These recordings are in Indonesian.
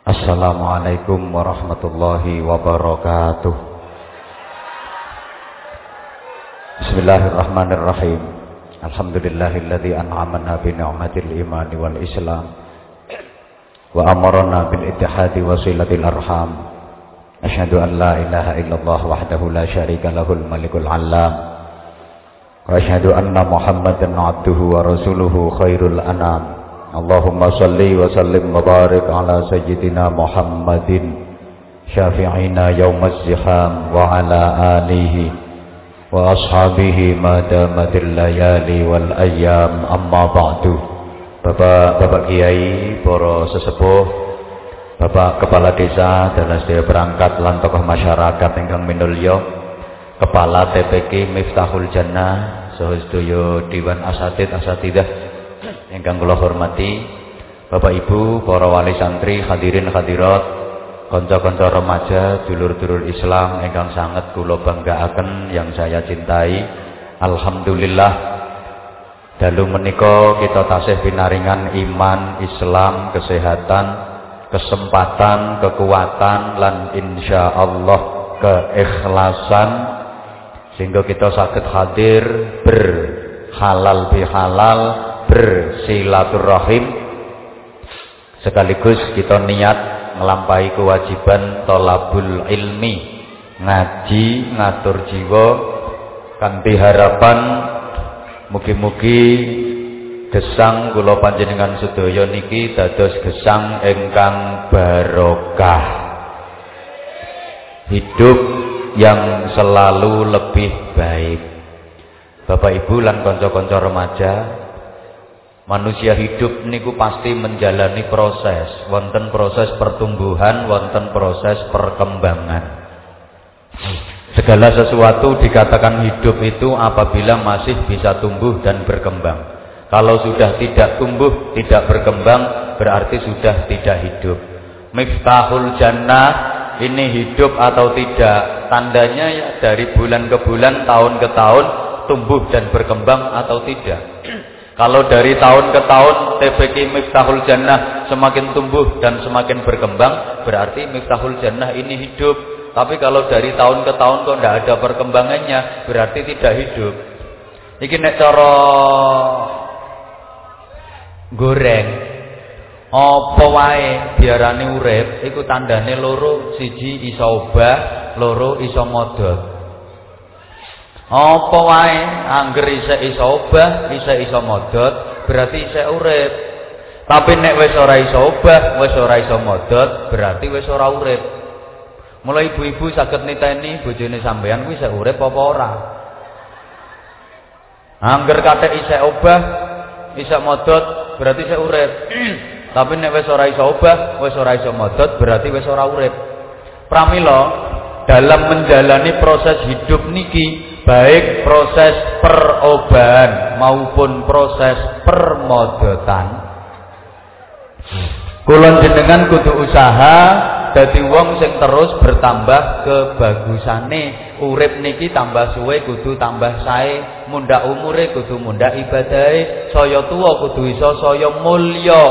Assalamualaikum warahmatullahi wabarakatuh Bismillahirrahmanirrahim Alhamdulillahilladzi an'amana bi ni'matil imani wal islam wa amarna bil ittihadi wa silatil arham Asyhadu an la ilaha illallah wahdahu la syarika lahul malikul alam wa asyhadu anna muhammadan abduhu wa rasuluhu khairul anam Allahumma salli wa sallim wa barik ala sayyidina Muhammadin syafi'ina yawmaz ziham wa ala alihi wa ashabihi ma damatil layali wal ayyam. Amma ba'du. Bapak-bapak kiai, para sesepuh, Bapak kepala desa dan sedaya perangkat lan tokoh masyarakat ingkang minulya, Kepala TPK Miftahul Jannah, sedaya Dewan Asatid Asatidah Ingkang kula hormati Bapak Ibu, para wali santri, hadirin hadirat, kanca-kanca remaja, dulur-dulur Islam ingkang sangat kula banggaaken yang saya cintai. Alhamdulillah dalu menika kita tasih pinaringan iman, Islam, kesehatan, kesempatan, kekuatan lan insyaallah keikhlasan sehingga kita sakit hadir berhalal bihalal bersilaturahim. Sekaligus kita niat melampaui kewajiban tolabul ilmi ngaji ngatur jiwa kanthi harapan. Mugi-mugi gesang kula panjenengan sedaya niki dados gesang ingkang barokah. Hidup yang selalu lebih baik. Bapak Ibu lan kanca-kanca remaja Manusia hidup niku pasti menjalani proses, wonten proses pertumbuhan, wonten proses perkembangan. Segala sesuatu dikatakan hidup itu apabila masih bisa tumbuh dan berkembang. Kalau sudah tidak tumbuh, tidak berkembang, berarti sudah tidak hidup. Miftahul jannah ini hidup atau tidak? Tandanya ya dari bulan ke bulan, tahun ke tahun, tumbuh dan berkembang atau tidak. Kalau dari tahun ke tahun TPK Miftahul Jannah semakin tumbuh dan semakin berkembang, berarti Miftahul Jannah ini hidup. Tapi kalau dari tahun ke tahun kok tidak ada perkembangannya, berarti tidak hidup. Iki nek cara goreng apa wae diarani urip iku tandane loro siji iso obah loro iso modot apa wae angger isih iso obah, isih iso modot, berarti isih urip. Tapi nek wis ora iso obah, wis ora iso modot, berarti wis ora urip. Mulai ibu-ibu saged niteni bojone sampean kuwi isih urip apa ora? Angger kate isih obah, isih modot, berarti isih urip. Tapi nek wis ora iso obah, wis ora iso modot, berarti wis ora urip. Pramila dalam menjalani proses hidup niki baik proses perobahan maupun proses permodotan. Kulon jenengan kudu usaha dadi wong sing terus bertambah kebagusane. Urip niki tambah suwe kudu tambah sae mundak umure kudu mundak ibadahe. Saya tuwa kudu iso saya mulya.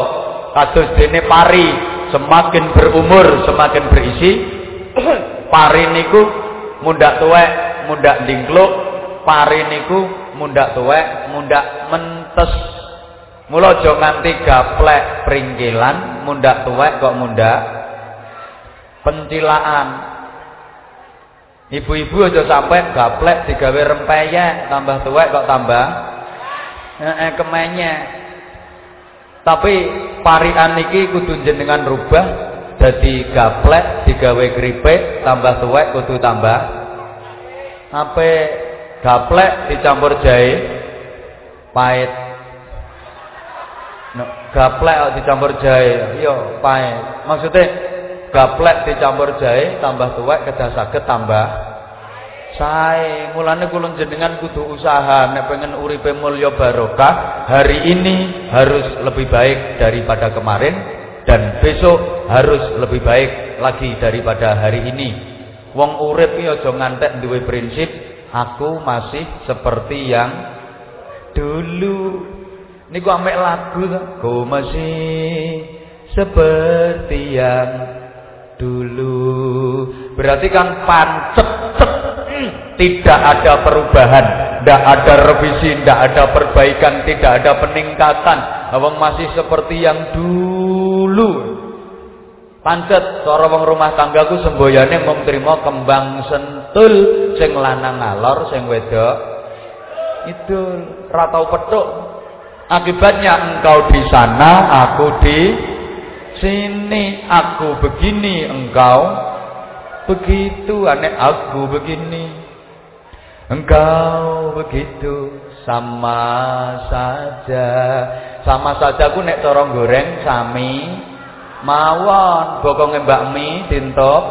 Kados dene pari semakin berumur semakin berisi. Pari niku mundak tuwek mundak dingkluk, pari niku mundak tuwek, mundak mentes. Mula aja nganti gaplek pringkilan, mundak tuwek kok mundak pencilaan. Ibu-ibu aja sampai gaplek digawe rempeyek, tambah tuwek kok tambah eh kemenye. Tapi parian niki kudu jenengan rubah jadi gaplek digawe keripik tambah tuwek kudu tambah Ape gaplek dicampur jahe pahit. No, gaplek dicampur jahe, iya pahit. Maksudnya gaplek dicampur jahe tambah tuwek kedah saged tambah sae. Mulane kula jenengan kudu usaha nek pengen uripe mulya barokah, hari ini harus lebih baik daripada kemarin dan besok harus lebih baik lagi daripada hari ini Wong urip iki aja ngantek duwe prinsip aku masih seperti yang dulu. Niku amek lagu to. Ku masih seperti yang dulu. Berarti kan pancet tidak ada perubahan, tidak ada revisi, tidak ada perbaikan, tidak ada peningkatan. Abang masih seperti yang dulu. Pancet cara wong rumah tanggaku semboyane mung trima kembang sentul sing lanang ngalor sing wedok idul ra tau petuk. Akibatnya engkau di sana, aku di sini. Aku begini, engkau begitu. Aneh aku begini. Engkau begitu sama saja. Sama saja aku nek corong goreng sami mawon bokonge Mbak Mi dintop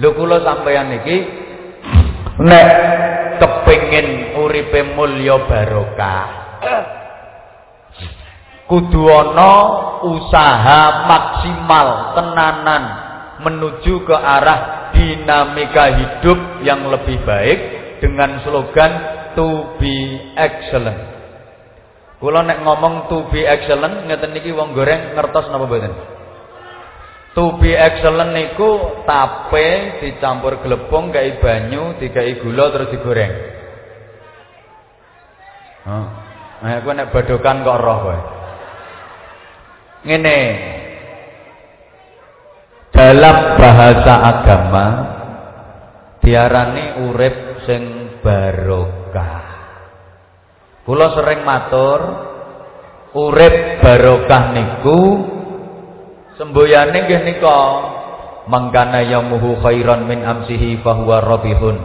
Lho kula sampeyan iki nek kepengin uripe mulya barokah kudu usaha maksimal tenanan menuju ke arah dinamika hidup yang lebih baik dengan slogan to be excellent. Kula nek ngomong to be excellent ngeten niki wong goreng ngertos napa mboten? To be excellent niku tape dicampur glepung kai banyu, dikai gula terus digoreng. Heeh. Nah, aku nek badokan kok roh kowe. Ngene, dalam bahasa agama diarani urip sing barokah. Kula sering matur urip barokah niku semboyane nggih nika mangkana yamuhu khairan min amsihi fahuwa rabihun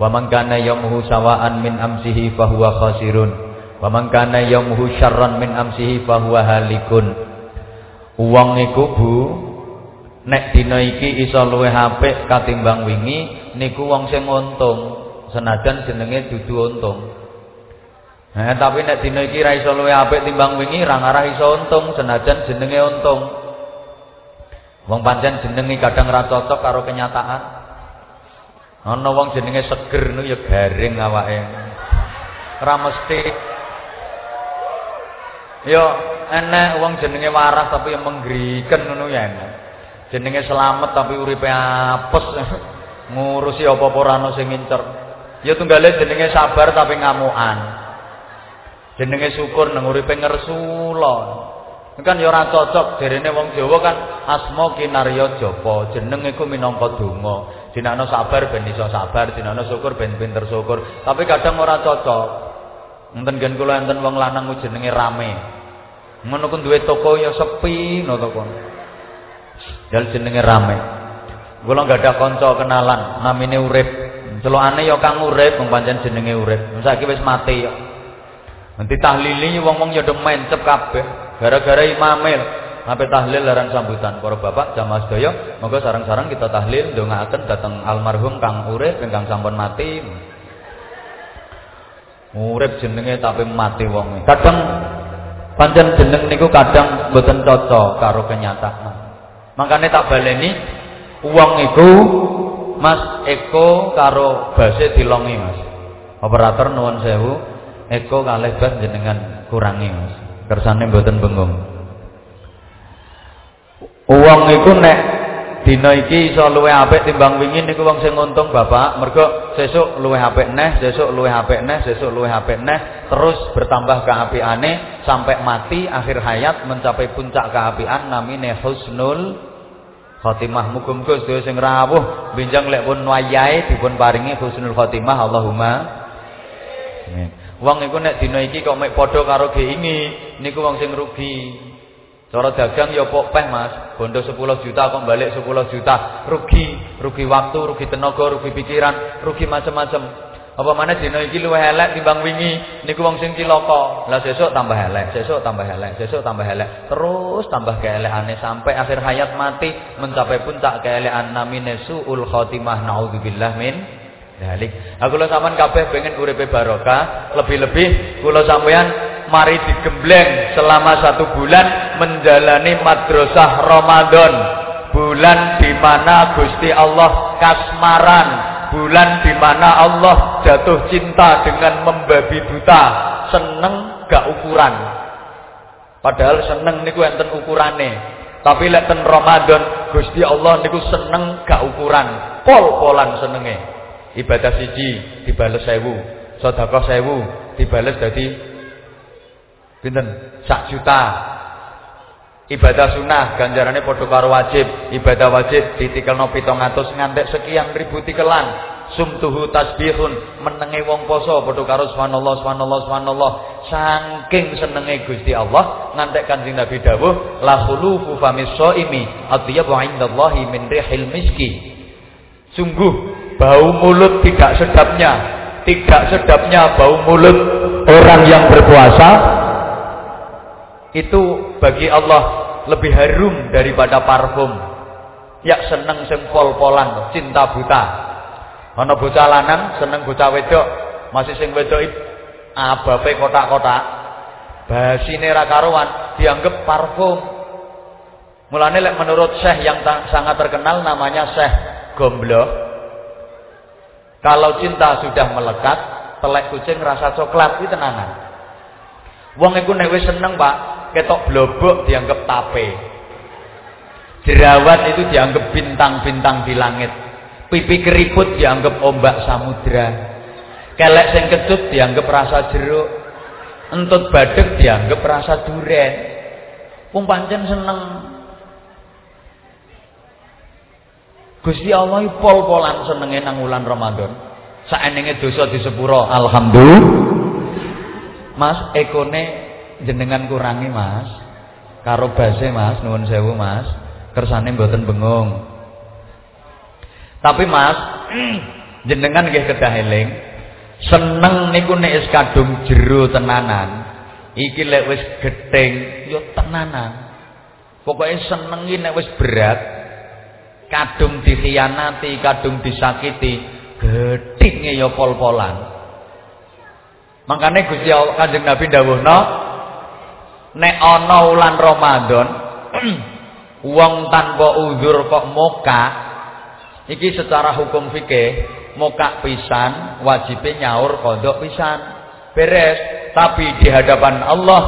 wa mangkana yamuhu sawaan min amsihi fahuwa khasirun wa mangkana yamuhu syarran min amsihi fahuwa halikun. Uang iku Bu nek dina iki iso luwih apik katimbang wingi niku wong sing untung senajan jenenge dudu untung Nah, tapi nek dina iki ra iso luwih apik timbang wingi ra ngarah iso untung senajan jenenge untung. Wong pancen jenenge kadang ra cocok karo kenyataan. Ana wong jenenge seger nu ya garing awake. Ora mesti Yo enek wong jenenge waras tapi yang menggriken ngono ya enek jenenge selamat tapi uripe apes ngurusi apa-apa ora ono sing ngincer ya tunggale jenenge sabar tapi ngamukan jenenge syukur nang uripe ngersula kan ya ora cocok jarene wong Jawa kan asma kinarya japa jeneng iku minangka donga dinakno sabar ben iso sabar dinakno syukur ben pinter syukur tapi kadang ora cocok enten gen kula enten wong lanang jenenge rame ngono ku duwe toko ya sepi no toko Dal jenenge rame. Kula enggak ada kanca kenalan, namine urip. Celokane ya kang urip, wong pancen jenenge urip. Saiki wis mati ya. Nanti tahlili wong-wong ya do mencep kabeh. Gara-gara imamil. Sampai tahlil larang sambutan. Para bapak jamaah sedaya monggo sarang-sarang kita tahlil ndongaaken dateng almarhum kang urip ingkang sampun mati. Urip jenenge tapi mati wong kadang pancen jeneng niku kadang mboten cocok karo kenyataan Makanya tak baleni uang itu Mas Eko karo base dilongi Mas. Operator nuwun sewu, Eko kalih bas jenengan kurangi Mas. Kersane mboten bengong. Uang itu nek dina iki iso luwih apik timbang wingi niku wong sing untung Bapak. Mergo sesuk luwih apik neh, sesuk luwih apik neh, sesuk luwih apik neh, terus bertambah keapiane sampai mati akhir hayat mencapai puncak keapian namine husnul Khotimah muga-muga sedaya sing rawuh benjang lek pun wayahe dipun paringi husnul khotimah Allahumma amin. Wong iku nek dina iki kok mek padha karo ini niku wong sing rugi. Cara dagang ya pok peh Mas, bondo 10 juta kok balik 10 juta, rugi, rugi waktu, rugi tenaga, rugi pikiran, rugi macam-macam. Apa mana dina iki luwih elek timbang wingi niku wong sing cilaka. Lah sesuk tambah elek, sesuk tambah elek, sesuk tambah elek. Terus tambah keelekane sampai akhir hayat mati mencapai puncak keelekan namine suul khotimah naudzubillah min dalik. Aku lho sampean kabeh pengen uripe barokah, lebih-lebih kula sampean mari digembleng selama satu bulan menjalani madrasah Ramadan. Bulan di mana Gusti Allah kasmaran bulan di mana Allah jatuh cinta dengan membabi buta, seneng gak ukuran. Padahal seneng niku enten ukurane. Tapi lek ten Ramadan Gusti Allah niku seneng gak ukuran, pol-polan senenge. Ibadah siji dibales sewu, sedekah sewu dibales dadi pinten? Sak juta. Ibadah sunnah ganjarannya padha karo wajib, ibadah wajib ditikelno 700 ngantek sekian ribu tikelan sumtuhu tasbihun menenge wong poso padha karo subhanallah subhanallah subhanallah. Saking senenge Gusti Allah ngantek Kanjeng Nabi dawuh la khulufu famis shaimi atyabu indallahi min rihil miski. Sungguh bau mulut tidak sedapnya tidak sedapnya bau mulut orang yang berpuasa itu bagi Allah lebih harum daripada parfum ya seneng sing pol-polan cinta buta Ana bocah lanang seneng bocah wedok, masih sing wedok abape kotak-kotak. Basine ra karuan, dianggap parfum. Mulane lek menurut Syekh yang sangat terkenal namanya Syekh Gombloh. Kalau cinta sudah melekat, telek kucing rasa coklat itu tenanan. Wong iku nek seneng, Pak, ketok blobok dianggap tape. Jerawat itu dianggap bintang-bintang di langit. Pipi keriput dianggap ombak samudra. Kelek sing kecut dianggap rasa jeruk. Entut badek dianggap rasa duren. Wong pancen seneng. Gusti Allah pol-polan senenge nang wulan Ramadan. Saenenge dosa di sepuro, alhamdulillah. Mas, ekone jenengan kurangi, Mas. Karo base, Mas, nuwun sewu, Mas. Kersane mboten bengong. Tapi Mas, jenengan nggih kedah eling. Seneng niku nek wis kadung jero tenanan. Iki lek wis gething ya tenanan. Pokoke seneng iki nek wis berat, kadung dikhianati, kadung disakiti, gedhinge ya pol-polan. Makanya Gusti Allah Kanjeng Nabi dawuhna nek ana wulan Ramadan wong tanpa uzur kok moka Iki secara hukum fikih muka pisan wajibnya nyaur kodok pisan beres tapi di hadapan Allah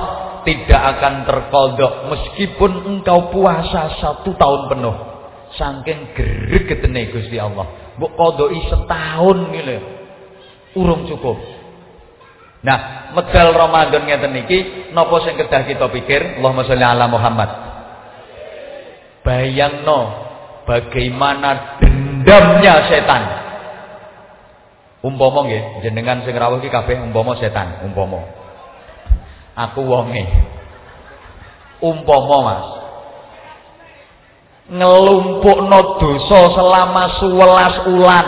tidak akan terkodok meskipun engkau puasa satu tahun penuh saking gregetene Gusti Allah mbok kodoi setahun ngene urung cukup nah medal Ramadan ngeten iki napa sing kedah kita pikir Allahumma sholli ala Muhammad bayangno bagaimana dendamnya setan. Umpama nggih, jenengan sing rawuh iki kabeh umpama setan, umpama. Aku wonge. Umpama Mas. Ngelumpukno dosa selama 11 ulan.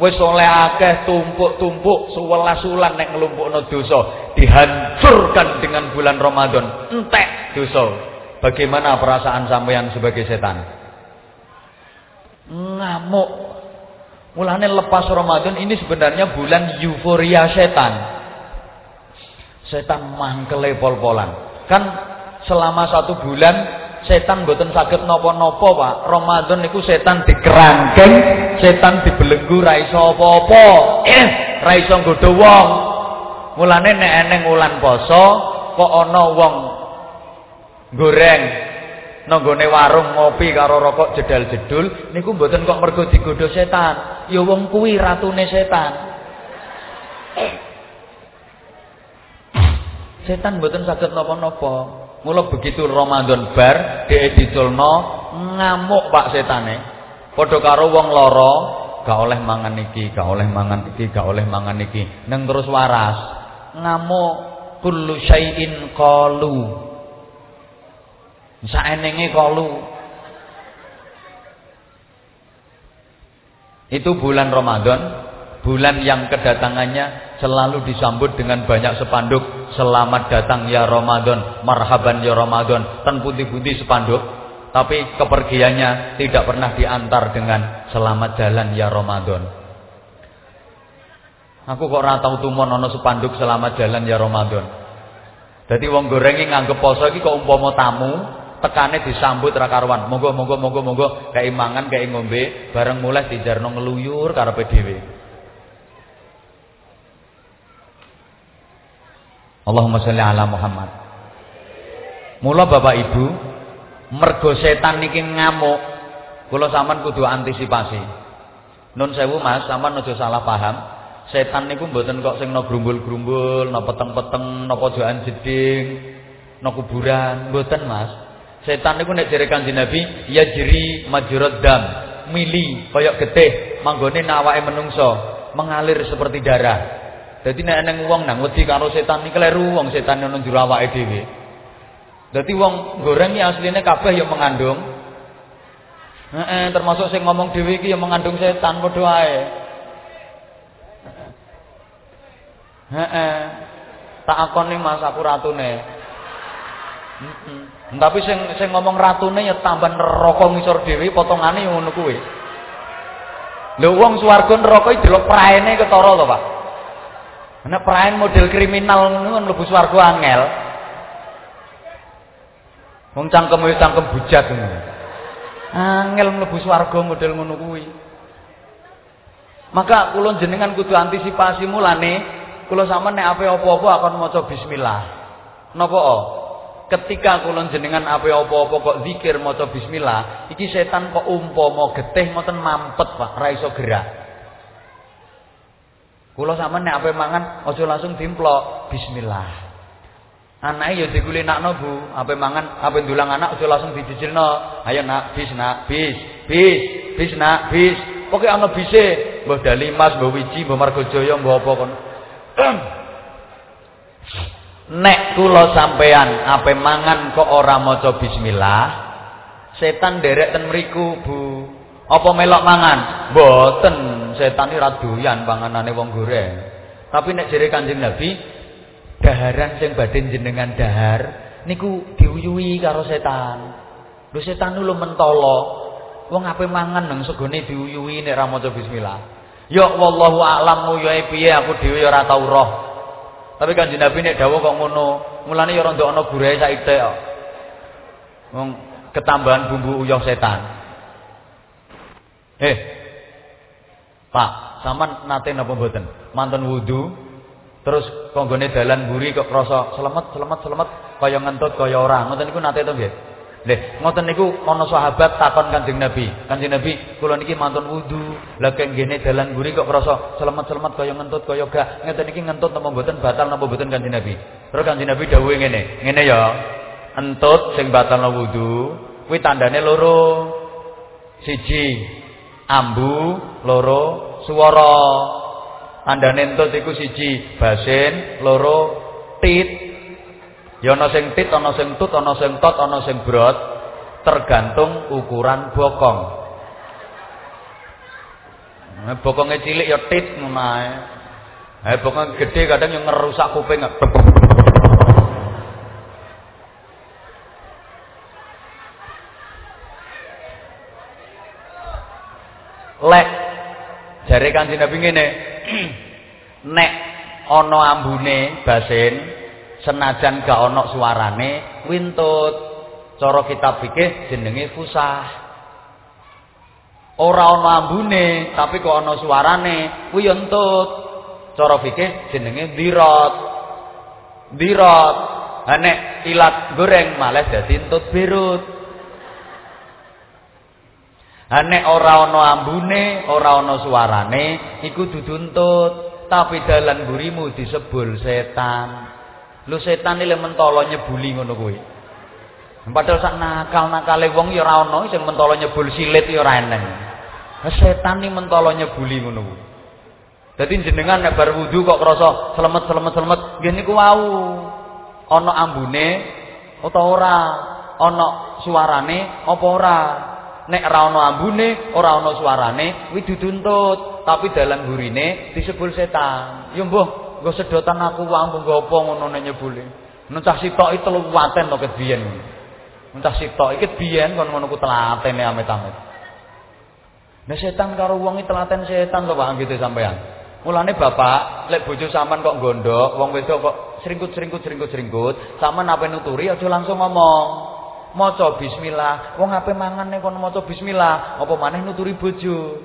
Wis oleh akeh tumpuk-tumpuk 11 ulan nek ngelumpukno dosa, dihancurkan dengan bulan Ramadan. Entek dosa. Bagaimana perasaan sampeyan sebagai setan? ngamuk. Mulane lepas Ramadan ini sebenarnya bulan euforia setan. Setan mangkele pol-polan. Kan selama satu bulan setan boten sakit nopo-nopo Pak. Ramadan itu setan dikerangkeng, setan dibelenggu ra iso apa-apa. Eh, ra iso nggodho wong. Mulane nek eneng wulan poso kok ana wong goreng nanggone warung ngopi karo rokok jedal-jedul niku mboten kok mergo digodho setan. Ya wong kuwi ratune setan. Setan mboten saged napa-napa. Mula begitu Ramadan bar dhek diculno ngamuk Pak setane. Padha karo wong lara gak oleh mangan iki, gak oleh mangan iki, gak oleh mangan iki. Neng terus waras. Ngamuk kullu syai'in qalu Saenenge kalu. Itu bulan Ramadan, bulan yang kedatangannya selalu disambut dengan banyak sepanduk selamat datang ya Ramadan, marhaban ya Ramadan, tan putih-putih sepanduk. Tapi kepergiannya tidak pernah diantar dengan selamat jalan ya Ramadan. Aku kok ora tau tumon ana sepanduk selamat jalan ya Ramadan. Jadi wong goreng nganggep poso iki kok umpama tamu, tekane disambut ra karuan. Monggo monggo monggo monggo kayak mangan kayak ngombe, bareng mulai dijarno ngeluyur karepe dhewe. Allahumma sholli ala Muhammad. Mula Bapak Ibu, mergo setan niki ngamuk, kula sampean kudu antisipasi. Nun sewu Mas, sampean aja salah paham. Setan niku mboten kok sing no grumbul-grumbul, no peteng-peteng, no pojokan jeding, no kuburan, mboten Mas. Setan niku nek jere Kanjeng Nabi, ya jeri majrad dam, mili kaya getih, manggone nawake menungso, mengalir seperti darah. Dadi nek eneng wong nang wedi karo setan iki kleru wong setan ono njero awake dhewe. Dadi wong goreng iki asline kabeh ya mengandung. Heeh, termasuk sing ngomong dhewe iki ya mengandung setan padha ae. Heeh. Tak akoni Mas aku ratune. Heeh. Tapi sing sing ngomong ratune ya tambah neraka ngisor dhewe potongane ngono kuwi. Lho wong swarga neraka delok praene ketara to, Pak. Nek praen model kriminal ngono mlebu swarga angel. Wong cangkem yo cangkem bujat ngono. Angel mlebu swarga model ngono kuwi. Maka kula jenengan kudu antisipasi mulane kula sampean nek ape apa-apa akan maca bismillah. Napa? Ketika kula jenengan ape apa-apa kok zikir maca bismillah, iki setan kok umpama getih ngoten mampet, Pak, ra iso gerak. Kula sampean nek ape mangan aja langsung dimplok. Bismillah. Anake ya dikulinakno Bu, ape mangan, ape ndulang anak aja langsung dijijilno. Ayo nak, bis nak, bis, bis, bis nak, bis. Pokoke ana bise, mbah Dalimas, mbah Wiji, mbah Margojaya, mbah apa kon. Nek kula sampean ape mangan kok ora maca bismillah, setan derek ten mriku, Bu. Apa melok mangan? Mboten, setan iki ra doyan panganane wong goreng. Tapi nek jere Kanjeng Nabi, daharan sing badhe jenengan dahar niku diuyuhi karo setan. Lho setan lu mentolo. Wong ape mangan nang segone diuyuhi nek ra maca bismillah. Ya wallahu a'lam ya piye aku dhewe ya ora tau roh. Tapi Kanjeng Nabi nek dawuh kok ngono, mulane ya ora ndokno gurahe saithik kok. Wong ketambahan bumbu uyah setan. Eh. Pak, sampean nate napa mboten? Mantun wudu terus konggone dalan mburi kok krasa selamat selamat selamat kaya ngentut kaya ora. Ngoten niku nate to nggih? Nggih, ngoten niku ana sahabat takon Kanjeng Nabi. Kanjeng Nabi, kula niki mantun wudu, lha kengene dalan mburi kok krasa selamat-selamat kaya ngentut kaya gak. Ngeten niki ngentut napa mboten batal napa mboten Kanjeng Nabi. Terus Kanjeng Nabi dawuhe ngene, ngene ya. Entut sing batalno wudu kuwi tandane loro. Siji, ambu loro swara tandane entut iku siji basin loro tit. Ya ana sing tit ana sing tut ana sing tot ana sing brot tergantung ukuran bokong. Nah, bokongnya cilik ya tit ngono ae. Eh bokong gede kadang yang ngerusak kuping lek. Jare Kanjeng Nabi ngene nek ana ambune basin senajan gak ana suarane wintut. Cara kitab fikih jenenge fusah. Ora ana ambune tapi kok ana suarane kuwi entut. Cara fikih jenenge dirot. Dirot. Nek ilat goreng malah dadi entut birut Nek ora ana ambune, ora ana suarane, iku duduntut, tapi dalan gurimu disebul setan. Lu setan iki mentolo nyebuli ngono kuwi. Padahal sak nakal-nakale wong ya ora ana sing mentolo nyebul silit ya ora eneng. Setan iki mentolo nyebuli ngono kuwi. Dadi jenengan nek bar wudu kok krasa slemet-slemet-slemet, nggih niku wau. Ana ambune utawa ora? Ana suarane apa ora? Nek ora ana ambune, ora ana suarane, kuwi dituntut, tapi dalan gurine disebul setan. Ya mbuh, nggo sedotan aku wae nggo apa ngono nek nyebule. Mencah sitok itu telu waten to ket biyen. Mencah sitok iki biyen kon ngono ku telatene amit-amit. Nek setan karo wong iki telaten setan lho Pak gitu sampean. Mulane bapak, lek bojo sampean kok gondok, wong wedok kok seringkut-seringkut seringkut-seringkut, sampean apa nuturi aja langsung ngomong. Maca bismillah. Wong ape mangan nek kono maca bismillah, apa maneh nuturi bojo.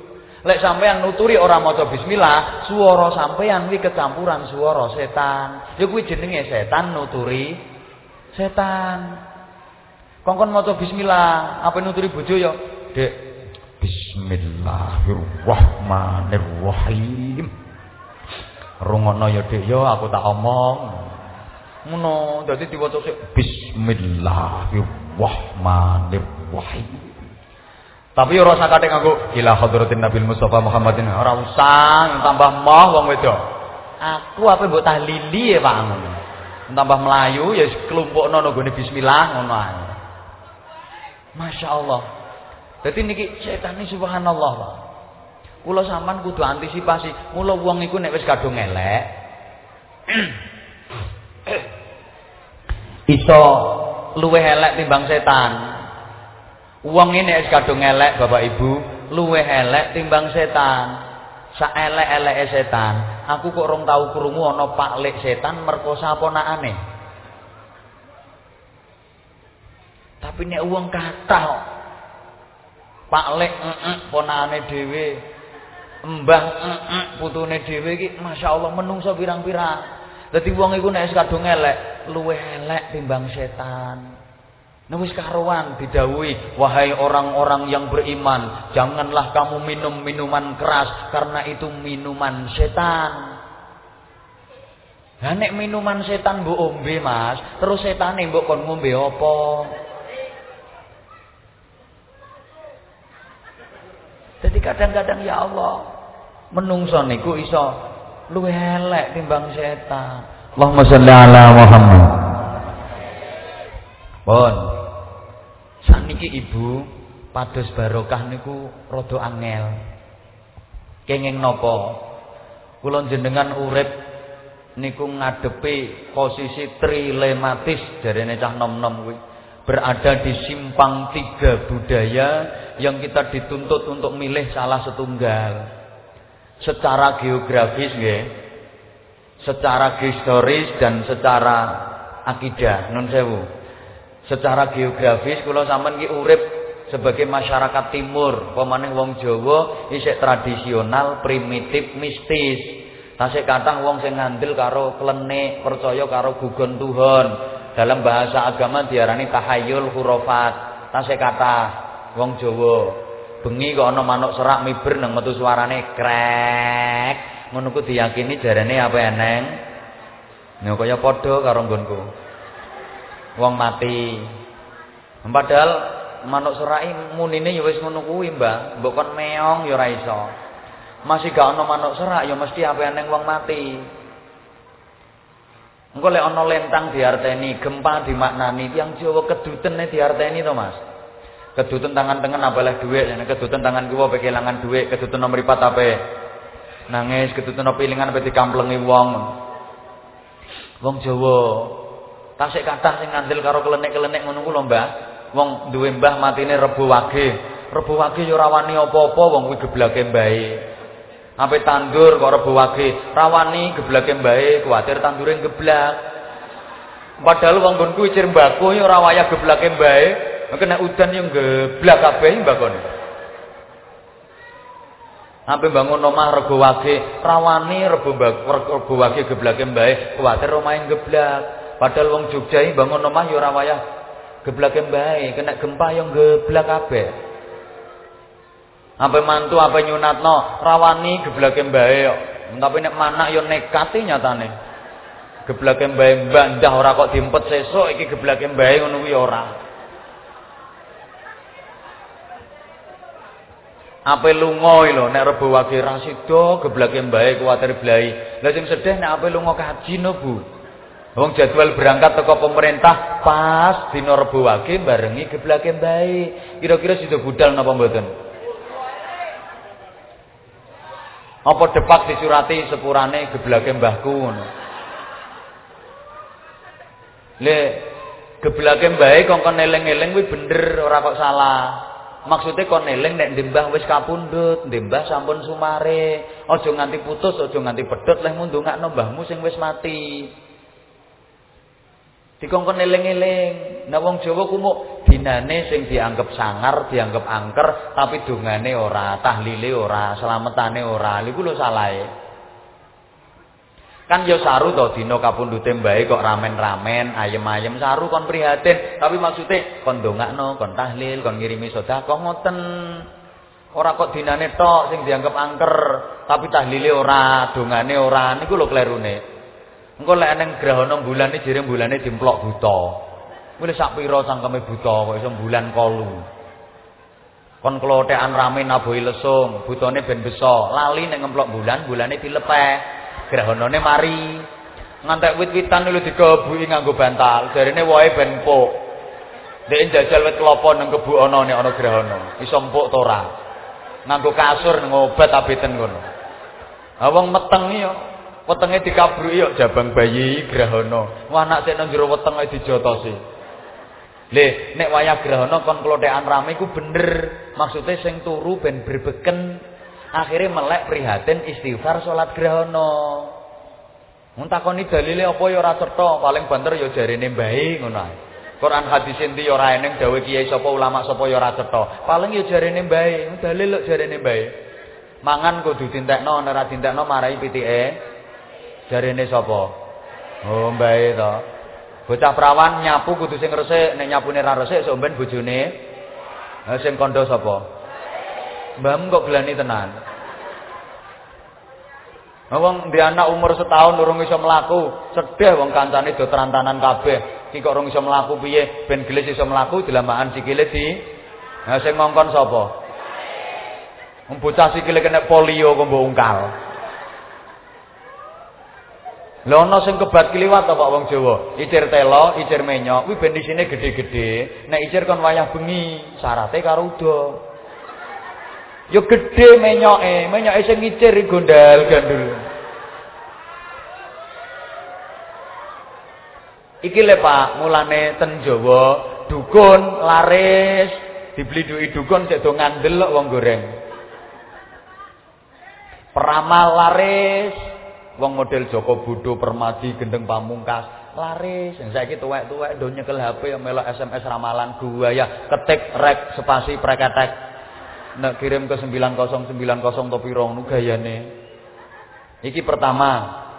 Lek sampean nuturi ora maca bismillah, swara sampean kuwi kecampuran swara setan. Ya kuwi jenenge setan nuturi setan. Kongkon maca bismillah, apa nuturi bojo ya? Dek, bismillahirrahmanirrahim. Rungono ya Dek ya aku tak omong. Ngono, dadi diwaca sik bismillahirrahmanirrahim. Tapi ora usah kathek nganggo ila hadratin Nabi Mustafa Muhammadin. Ora usah tambah moh wong wedok. Aku apa mbok tahlili ya Pak ngono. Tambah melayu ya kelompokno nggone bismillah ngono ae. Masya Allah. Jadi niki setan ini subhanallah Pak. Kula sampean kudu antisipasi. Mula wong iku nek wis kadung elek iso luwih elek timbang setan. Wong ini es kadung elek Bapak Ibu, luweh elek timbang setan. Saelek-eleke setan, aku kok rong tau krungu ana paklik setan merkosa ponakane. Tapi nek wong kathah paklik heeh ponakane dhewe, mbah heeh putune dhewe iki masyaallah menungso pirang-pirang. Dadi wong iku nek kadung elek, luweh elek timbang setan. Nah karuan didawuhi, wahai orang-orang yang beriman, janganlah kamu minum minuman keras karena itu minuman setan. Nek minuman setan mbok ombe, Mas, terus setane mbok kon ngombe apa? Jadi kadang-kadang ya Allah, menungso niku iso luwih elek timbang setan. Allahumma sholli ala Muhammad. Bon. Saniki ibu pados barokah niku rada angel. Kenging napa? Kula jenengan urip niku ngadepi posisi trilematis jarene cah nom-nom kuwi. Berada di simpang tiga budaya yang kita dituntut untuk milih salah setunggal. Secara geografis nggih. Secara historis dan secara akidah. Nun sewu secara geografis kula sampean ki urip sebagai masyarakat timur, pemane wong Jawa isih tradisional, primitif, mistis. Tasik katang wong sing ngandel karo klenik, percaya karo gugon Tuhan. Dalam bahasa agama diarani tahayul hurufat. Tasik kata wong Jawa. Bengi kok ana manuk serak miber nang metu suarane krek. Ngono ku diyakini jarane apa eneng. Ya kaya padha karo nggonku wong mati. Padahal manuk serai munine ya wis ngono kuwi, Mbah. Mbok kon meong ya ora iso. Masih gak ana manuk serak ya mesti apeane wong mati. Engko lek ana lentang diarteni, gempa dimaknani, tiyang Jawa kedutene diarteni to, Mas. Keduten tangan tengen apalah dhuwit, keduten tangan kiwa pe kelangan dhuwit, keduten nomor 4 ape. Nangis keduten pilingan ape dikamplengi wong. Wong Jawa Tasik kathah sing ngandel karo kelenek-kelenek ngono ku lho, Mbah. Wong duwe mbah matine Rebo Wage. Rebo Wage ya ora wani apa-apa wong kuwi geblake mbahe. Ape tandur kok Rebo Wage, rawani geblake mbahe, kuwatir tandure geblak. Padahal wong nggon kuwi cir mbako ya ora geblake. Nek udan yo geblak kabeh mbakone. Sampai bangun omah rego wage, rawani rebo rego wage geblake mbahe, kuwatir omahe geblak. Padahal wong Jogja bangun omah ya ora wayah geblake mbae, kena gempa yang geblak kabeh. Apa mantu apa nyunatno, rawani geblake mbae kok. Tapi nek manak ya nekati nyatane. Geblake mbae mbandah ora kok diempet sesuk iki geblake mbae ngono kuwi ora. Ape lunga lho nek rebo wage rasido geblake mbae kuwatir blai. Lah sing sedih nek ape lunga kaji no Bu. Wong jadwal berangkat toko pemerintah pas dina Rebo Wage barengi geblake mbae. Kira-kira sida budal napa mboten? Apa depak disurati sepurane geblake mbahku ngono. Le geblake mbae kongkon eling-eling kuwi bener ora kok salah. Maksudnya kon eling nek ndembah wis kapundhut, ndembah sampun sumare. Aja nganti putus, aja nganti pedhot leh mundungakno mbahmu sing wis mati. Dikongkon eling-eling. Nah wong Jawa ku dinane sing dianggap sangar, dianggap angker, tapi dungane ora, tahlile ora, selametane ora. Iku lho salahe. Kan ya saru to dina kapundhute mbae kok ramen-ramen, ayem-ayem saru kon prihatin, tapi maksude kon ndongakno, kon tahlil, kon ngirimi sedekah ngoten. Ora kok dinane tok sing dianggap angker, tapi tahlile ora, dongane ora, niku lho klerune. Engko lek ning grahana bulan iki jere bulane dimplok buta. Kuwi sak pira cangkeme buta kok iso bulan kolu. Kon klothekan rame naboi lesung, butane ben beso, lali ning ngemplok bulan, bulane dilepeh. Grahanane mari. Ngantek wit-witan lho digebuki nganggo bantal, jarine wohe ben empuk. Nek njajal wit klopo nang kebu ana nek ana grahana, iso empuk to ora? Nganggo kasur ngobat abeten ngono. Ha wong meteng yo wetenge dikabruki yo jabang bayi grahana. Wah anak sik nang jero wetenge dijotosi. Le, nek wayah grahana kon klothekan rame iku bener. Maksude sing turu ben berbeken. Akhire melek prihatin istighfar salat grahana. Mun takoni dalile apa ya ora cetha, paling banter ya jarene mbae ngono ae. Quran hadis endi ya ora eneng dawuh kiai sapa ulama sapa ya ora cetha. Paling ya jarene mbae, dalil kok jarene mbae. Mangan kudu dintekno ora dintekno marai pitike. Jarene sapa? Oh mbae to. Bocah perawan nyapu kudu sing resik, nek nyapune ra resik sok ben bojone. Ha sing kandha sapa? Mbahmu kok gelani tenan. Wong di anak umur setahun urung iso mlaku, sedih wong kancane do terantanan kabeh. Iki kok urung iso mlaku piye? Ben gelis iso mlaku dilamakan sikile di. Nah sing ngongkon sapa? Wong bocah sikile kena polio kok mbok ungkal. Lha ana sing kebat kliwat apa wong Jawa? Icir telo, icir menyok, kuwi ben isine gedhe-gedhe. Nek icir kon wayah bengi, syarate karo udo. Yo gedhe menyoke, menyoke sing ngicir gondal gandul. Iki le Pak, mulane ten Jawa dukun laris, dibeli dukun cek do ngandel wong goreng. Peramal laris, wong model Joko Budo Permadi Gendeng Pamungkas laris. Yang saiki tuwek-tuwek do nyekel HP yang melok SMS ramalan gua ya ketik rek spasi preketek. Nek kirim ke 9090 topi rong nu gayane. Iki pertama,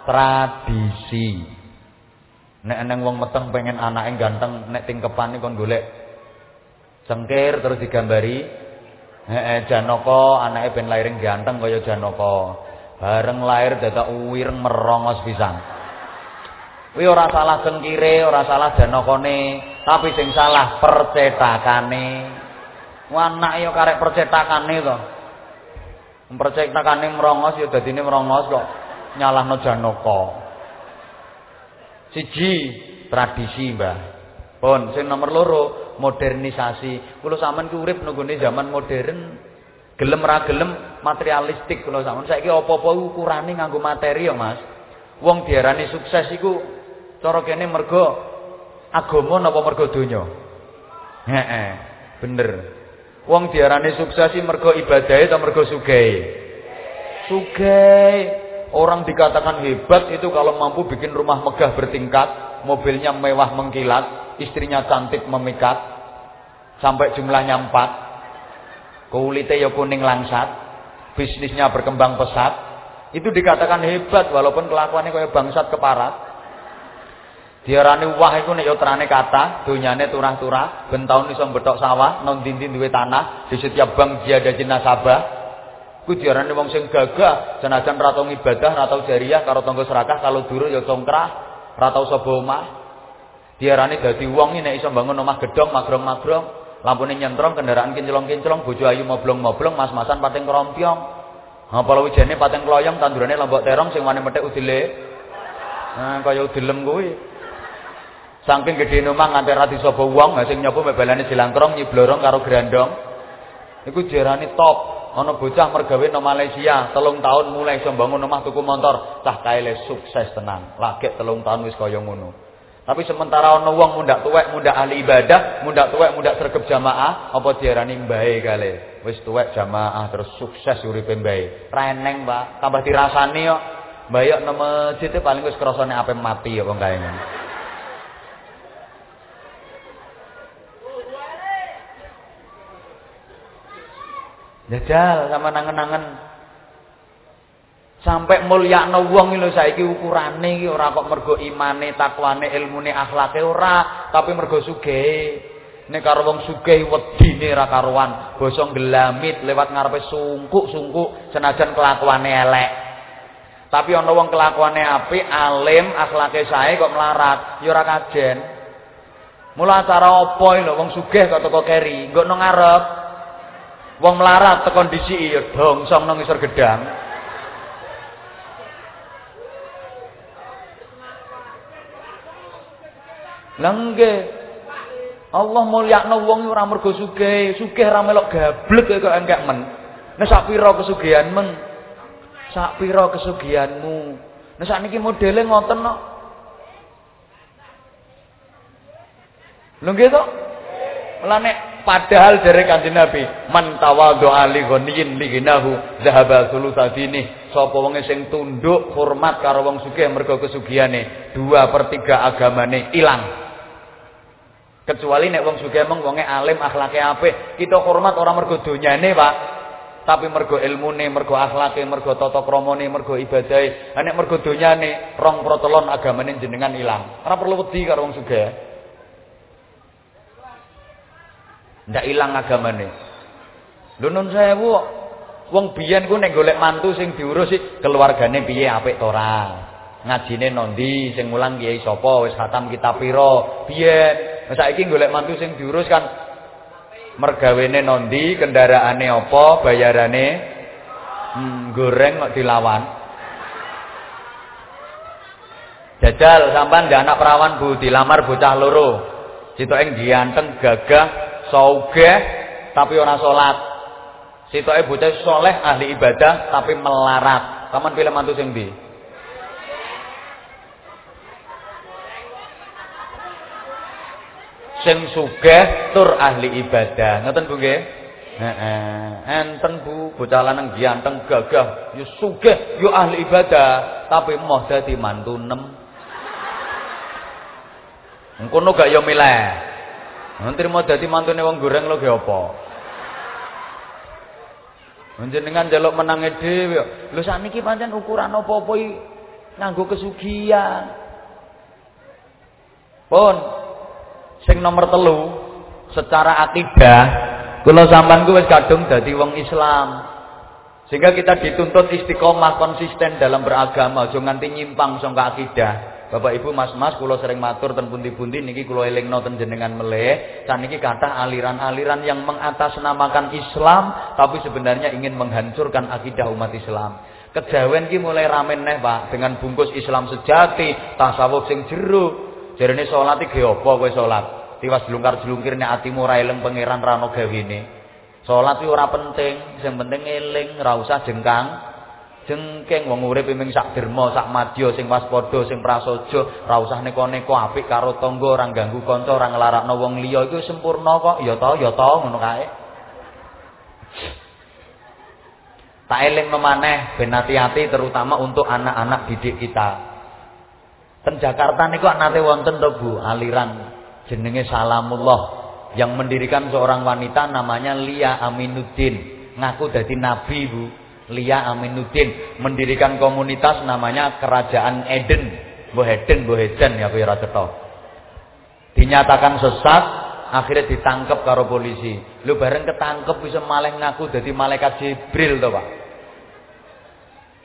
tradisi. Nek eneng wong meteng pengen anake ganteng, nek tingkepan kon golek cengkir terus digambari heeh Janaka anake ben lairing ganteng kaya Janaka. Bareng lahir dadak uwireng merongos pisan. Kuwi ora salah cengkire, ora salah Janakane, tapi sing salah percetakane. Anak ya karek percetakane to. Percetakane merongos ya dadine merongos kok nyalahno Janaka. Siji tradisi, Mbah. Pun sing nomor loro modernisasi. Kula sampean ki urip nunggone zaman modern. Gelem ra gelem materialistik kula sampean. Saiki apa-apa ukurane nganggo materi ya, Mas. Wong diarani sukses iku cara kene mergo agama napa mergo donya? Heeh, bener. Wong diarani sukses iki mergo ibadahe atau mergo sugih? Sugih. Orang dikatakan hebat itu kalau mampu bikin rumah megah bertingkat, mobilnya mewah mengkilat, istrinya cantik memikat, sampai jumlahnya empat, kulitnya ya kuning langsat, bisnisnya berkembang pesat, itu dikatakan hebat walaupun kelakuannya kayak bangsat keparat. Diarani wah iku nek yo terane kata, donyane turah-turah, ben taun iso betok sawah, non dintin duwe tanah, di setiap bank dia ada nasabah. Ku diarani wong sing gagah, senajan ra tau ibadah, ra tau jariah karo tangga serakah, kalau durung ya congkrah, ra tau sapa omah. Diarani dadi wong iki nek iso bangun omah gedhong, magrong-magrong, lampune nyentrong, kendaraan kinclong-kinclong, bojo ayu moblong-moblong, mas-masan pating krompiong. Apa wijene pating kloyong, tandurane lombok terong sing wani methek udile. Nah, kaya udelem kuwi. Saking gedhe omah nganti ra disapa wong, sing nyoba mebalane dilangkrong nyiblorong karo grandong. Iku diarani top. Ana bocah mergawe nang Malaysia, telung tahun mulai iso bangun omah tuku motor, cah kaele sukses tenan. Lagi telung tahun wis kaya ngono. Tapi sementara ana wong mundak tuwek, mundak ahli ibadah, mundak tuwek, mundak sregep jamaah, apa diarani mbae kale. Wis tuwek jamaah terus sukses uripe mbae. Reneng, Pak. Tambah dirasani kok. Mbayok nang masjid paling wis krasane ape mati ya wong. Jajal sama nangen-nangen Sampai mulyakno wong lho saiki ukurane iki ora kok mergo imane, takwane, ilmune, akhlake ora, tapi mergo sugih. Nek karo wong sugih wedine ra karuan, basa gelamit lewat ngarepe sungkuk-sungkuk senajan kelakuane elek. Tapi ana wong kelakuane apik, alim, akhlake sae kok melarat, ya ora kajen. Mula acara apa lho wong sugih kok teko keri, nggo nang ngarep. Wong melarat tekan disiki ya dongsong nang isor gedang. Lengge. Allah mulyakno wong ora mergo sugih, sugih ora melok gablek kok engkek men. Nek sak pira kesugihanmu? Sak pira kesugihanmu? Nek sakniki modele ngoten kok. Lho nggih to? Mulane padahal dari Kanjeng Nabi, man tawadhu ali ghaniyin liginahu zahaba sulusadini. Sapa wong sing tunduk hormat karo wong sugih mergo kesugihane, 2 per 3 agamane ilang. Kecuali nek wong sugih meng wonge alim akhlake apik, kita hormat orang mergo donyane, Pak. Tapi mergo ilmune, mergo akhlake, mergo tata kramane, mergo ibadahe. Nek mergo donyane, rong protelon agamane jenengan ilang. Ora perlu wedi karo wong sugih. Ndak ilang agamane. Lho nun sewu wong biyen ku nek golek mantu sing diurus keluargane piye apik to ora. Ngajine nondi sing mulang kiai sapa wis khatam kitab pira biyen saiki golek mantu sing diurus kan mergawene nondi, kendaraane apa, bayarane hmm, goreng kok dilawan. Jajal sampan dia anak perawan Bu dilamar bocah loro. Sitoke dianteng gagah, saugeh tapi ora salat. Sitoke bocah soleh ahli ibadah tapi melarat. Taman pilih mantu sing ndi? sing sugih tur ahli ibadah. Ngoten Bu nggih? Heeh. Enten Bu, bocah lanang ganteng gagah, yo sugih, yo ahli ibadah, tapi moh dadi mantu nem. Engkono gak yo milih. Nanti mau dadi mantune wong goreng lho ge apa? Menjenengan jaluk menange dhewe. Lho sakniki pancen ukuran apa-apa iki nganggo kesugihan. Pun Sing nomor telu, secara akidah, kula sampean ku wis kadung dadi wong Islam. Sehingga kita dituntut istiqomah konsisten dalam beragama, aja nganti nyimpang sangka akidah. Bapak Ibu Mas-mas kula sering matur ten pundi-pundi niki kula elingno ten jenengan meleh, saniki kathah aliran-aliran yang mengatasnamakan Islam tapi sebenarnya ingin menghancurkan akidah umat Islam. Kejawen ki mulai ramen neh, Pak, dengan bungkus Islam sejati, tasawuf sing jero. Jarene salat iki apa kowe salat? tiwas jelungkar-jelungkir nek atimu ora eling pangeran ra ono gawene. Salat ora penting, sing penting eling, ora usah jengkang. Jengking wong urip ming sak derma, sak madya sing waspada, sing prasaja, ora usah neko-neko apik karo tangga, ora ganggu kanca, ora nglarakno wong liya iku sempurna kok. Ya ta, ya ta ngono kae. Tak eling memaneh ben hati-hati terutama untuk anak-anak didik kita. Ten Jakarta niku nate wonten to Bu, aliran jenenge Salamullah yang mendirikan seorang wanita namanya Lia Aminuddin ngaku jadi nabi Bu Lia Aminuddin mendirikan komunitas namanya Kerajaan Eden. Boheden Boheden ya kira cetha dinyatakan sesat akhirnya ditangkap karo polisi. Lu bareng ketangkep bisa malah ngaku jadi malaikat Jibril tuh Pak?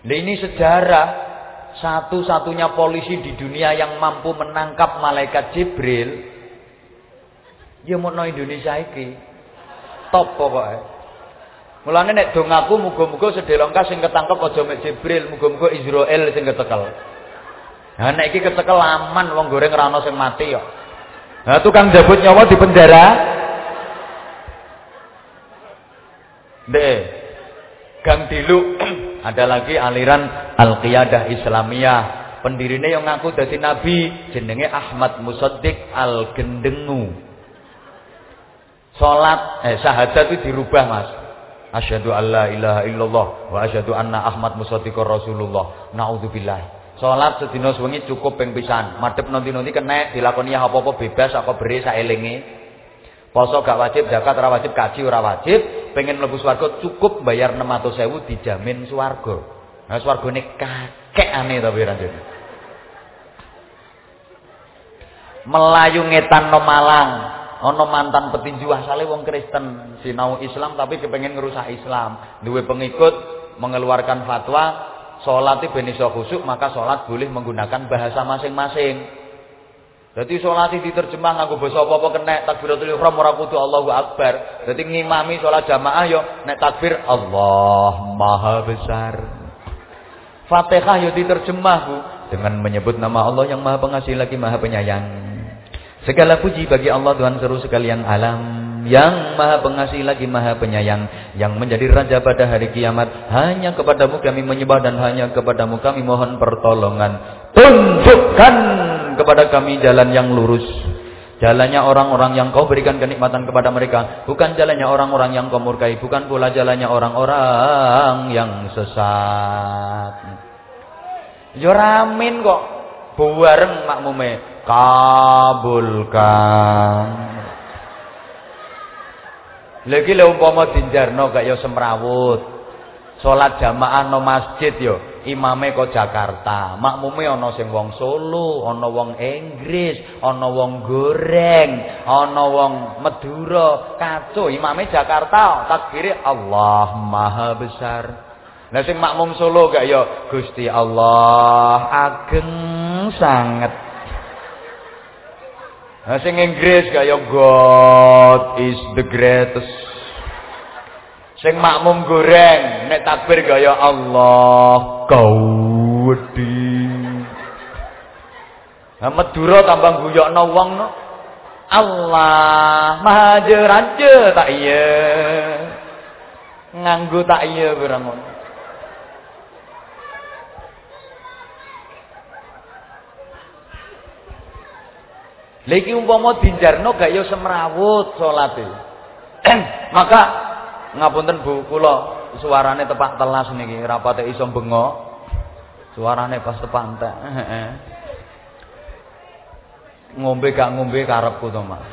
Ini sejarah satu-satunya polisi di dunia yang mampu menangkap malaikat Jibril. Ya mukno Indonesia iki. Top pokoke. Mulane nek dongaku muga-muga sedelongka sing ketangkep aja mek Jibril, muga-muga Israel sing ketekel. Nah nek iki ketekel aman wong goreng ora sing mati kok. Nah tukang jabut nyawa di penjara. Deh. Gang Dilu ada lagi aliran Al-Qiyadah Islamiyah. Pendirine yang ngaku dadi nabi jenenge Ahmad Musaddiq Al-Gendengu. Salat eh syahadat itu dirubah, Mas. Asyhadu alla ilaha illallah wa asyhadu anna Ahmad musaddiqur Rasulullah. Nauzubillah. Salat sedina sewengi cukup ping pisan. Madhep nanti-nanti kena dilakoni apa-apa bebas apa beri saelinge. Poso gak wajib, zakat ora wajib, kaji ora wajib, pengen mlebu swarga cukup bayar 600.000 dijamin swarga. Nah swargane kakek aneh tapi ranjene. Melayu ngetan no Malang, ana mantan petinju asale wong Kristen, sinau Islam tapi kepengen ngerusak Islam. Duwe pengikut mengeluarkan fatwa salat ben iso khusuk, maka salat boleh menggunakan bahasa masing-masing. Jadi sholat diterjemah nganggo basa apa-apa kena takbiratul ihram ora kudu Allahu Akbar. Jadi ngimami sholat jamaah yo nek takbir Allah Maha Besar. Fatihah yo diterjemah Bu dengan menyebut nama Allah yang Maha Pengasih lagi Maha Penyayang. Segala puji bagi Allah Tuhan seru sekalian alam yang maha pengasih lagi maha penyayang yang menjadi raja pada hari kiamat hanya kepadamu kami menyembah dan hanya kepadamu kami mohon pertolongan tunjukkan kepada kami jalan yang lurus. Jalannya orang-orang yang kau berikan kenikmatan kepada mereka. Bukan jalannya orang-orang yang kau murkai. Bukan pula jalannya orang-orang yang sesat. Yoramin kok. Buareng makmume. Kabulkan. Lagi le umpama dinjarno gak yo semrawut. Salat jamaah no masjid yo imame kok Jakarta, makmume ana sing wong Solo, ana wong Inggris, ana wong goreng, ana wong Madura, kaco imame Jakarta, takbire Allah Maha Besar. Lah sing makmum Solo gak ya Gusti Allah ageng sanget. Lah sing Inggris gak ya God is the greatest. Sing makmum goreng, nek takbir gaya Allah kaudi. Nah, Madura tambah guyokno wong no. Allah maha raja tak iya. Nganggo tak iya barang. Lagi umpama dinjarno gak yo semrawut salate. Maka ngapunten Bu, kula suarane tepak telas niki, rapate iso bengok. Suarane pas tepak entek. ngombe gak ngombe karepku to, Mas.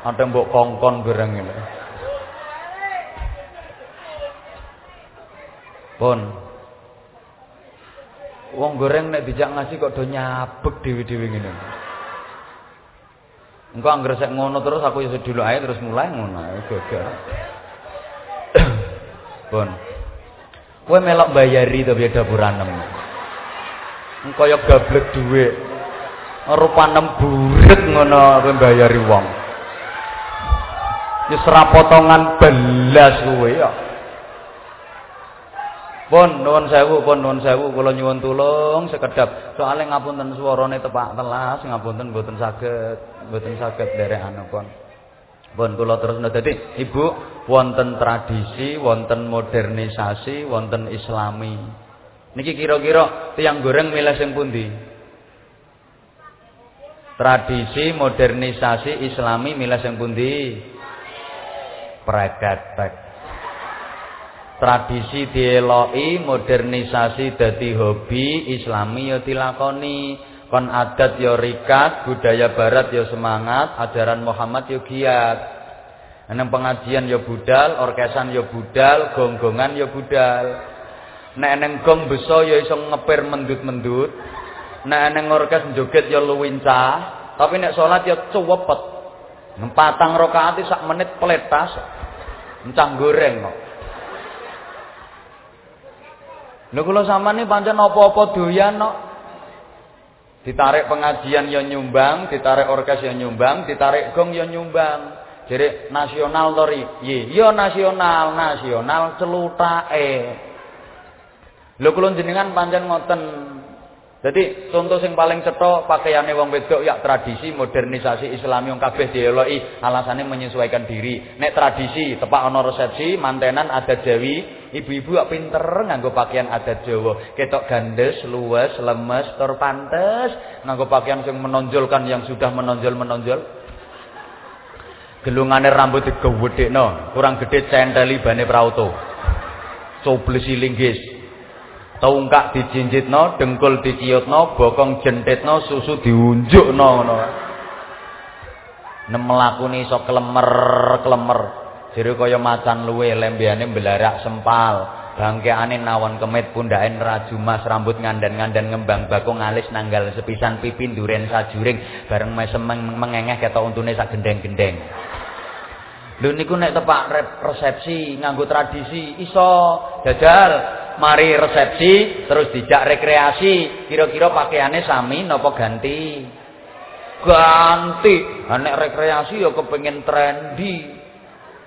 Ate mbok kongkon bareng ngene. Pun. Wong goreng nek dijak ngasih kok do nyabek dewi-dewi ngene. Engko anggere sek ngono terus aku iso dulu ae terus mulai ngono ae geger. Pun. Kowe melok bayari to piye dapuranem. Engko ya gablek dhuwit. Rupanem buret ngono kowe bayari wong. Wis potongan belas kowe ya. Pun nuwun sewu, pun nuwun sewu kula nyuwun tulung sekedap. Soale ngapunten swarane tepak telas, ngapunten mboten saged, mboten saged nderekanipun. Pun kula terus dadi Ibu wonten tradisi, wonten modernisasi, wonten islami. Niki kira-kira tiang goreng milih sing pundi? Tradisi, modernisasi, islami milih sing pundi? Preget-preget tradisi dieloki, modernisasi dadi hobi, islami ya dilakoni. Kon adat ya rikat, budaya barat ya semangat, ajaran Muhammad ya giat. Nang pengajian ya budal, orkesan ya budal, gonggongan ya budal. Nek neng gong beso ya iso ngepir mendut-mendut. Nek neng orkes joget ya luwincah, tapi nek salat ya cuwepet. Patang rakaat sak menit peletas. Encang goreng kok. Lho kula sampeyan pancen apa-apa doyan kok. Ditarik pengajian ya nyumbang, ditarik orkes ya nyumbang, ditarik gong ya nyumbang. Jadi nasional to ri. Iya nasional, nasional celutake. Lho kula jenengan pancen ngoten jadi contoh sing paling cetha pakaiane wong wedok ya tradisi modernisasi Islami wong kabeh dieloki alasane menyesuaikan diri. Nek tradisi tepak ana resepsi mantenan adat Jawi, ibu-ibu kok pinter nganggo pakaian adat Jawa. Ketok gandes, luwes, lemes, tur pantes nganggo pakaian sing menonjolkan yang sudah menonjol-menonjol. Gelungane rambut digewedhekno, kurang gedhe centeli bane prauto. Coblesi linggis. Tungkak dijinjitno, dengkul diciutno, bokong jentitno, susu diunjukno ngono. Nem mlakune iso klemer-klemer. Jero kaya macan luwe lembeane belarak sempal. Bangkeane nawon kemit pundake raju mas rambut ngandan-ngandan ngembang bakung alis nanggal sepisan pipi duren sajuring. Bareng mesem mengengeh ketok untune sak gendeng-gendeng. Lho niku nek tepak resepsi nganggo tradisi iso. Jajal mari resepsi terus dijak rekreasi. Kira-kira pakaiannya sami napa ganti? Ganti. Nek rekreasi ya kepengin trendy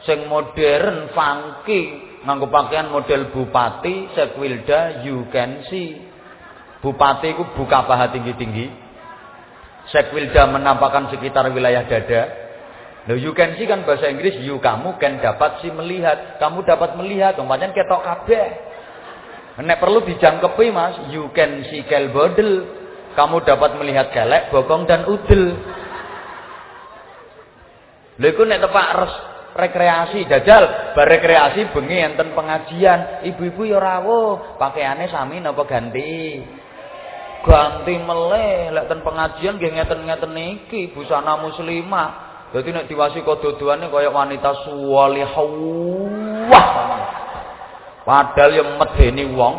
sing modern funky nganggo pakaian model bupati Sekwilda you can see. Bupati itu buka paha tinggi-tinggi. Sekwilda menampakkan sekitar wilayah dada. Nah, you can see kan bahasa Inggris you kamu can dapat si melihat. Kamu dapat melihat umpamanya ketok kabeh. Nek perlu dijangkepi mas you can see kel kamu dapat melihat kelek bokong dan udel. Lha iku nek tepak res rekreasi jajal bar rekreasi bengi enten pengajian. Ibu-ibu ya rawuh pakaiane sami napa ganti? Ganti meleh lek ten pengajian nggih ngeten-ngeten iki busana muslimah. Dadi nek diwasi kododoane kaya wanita salihah padahal ya medeni wong.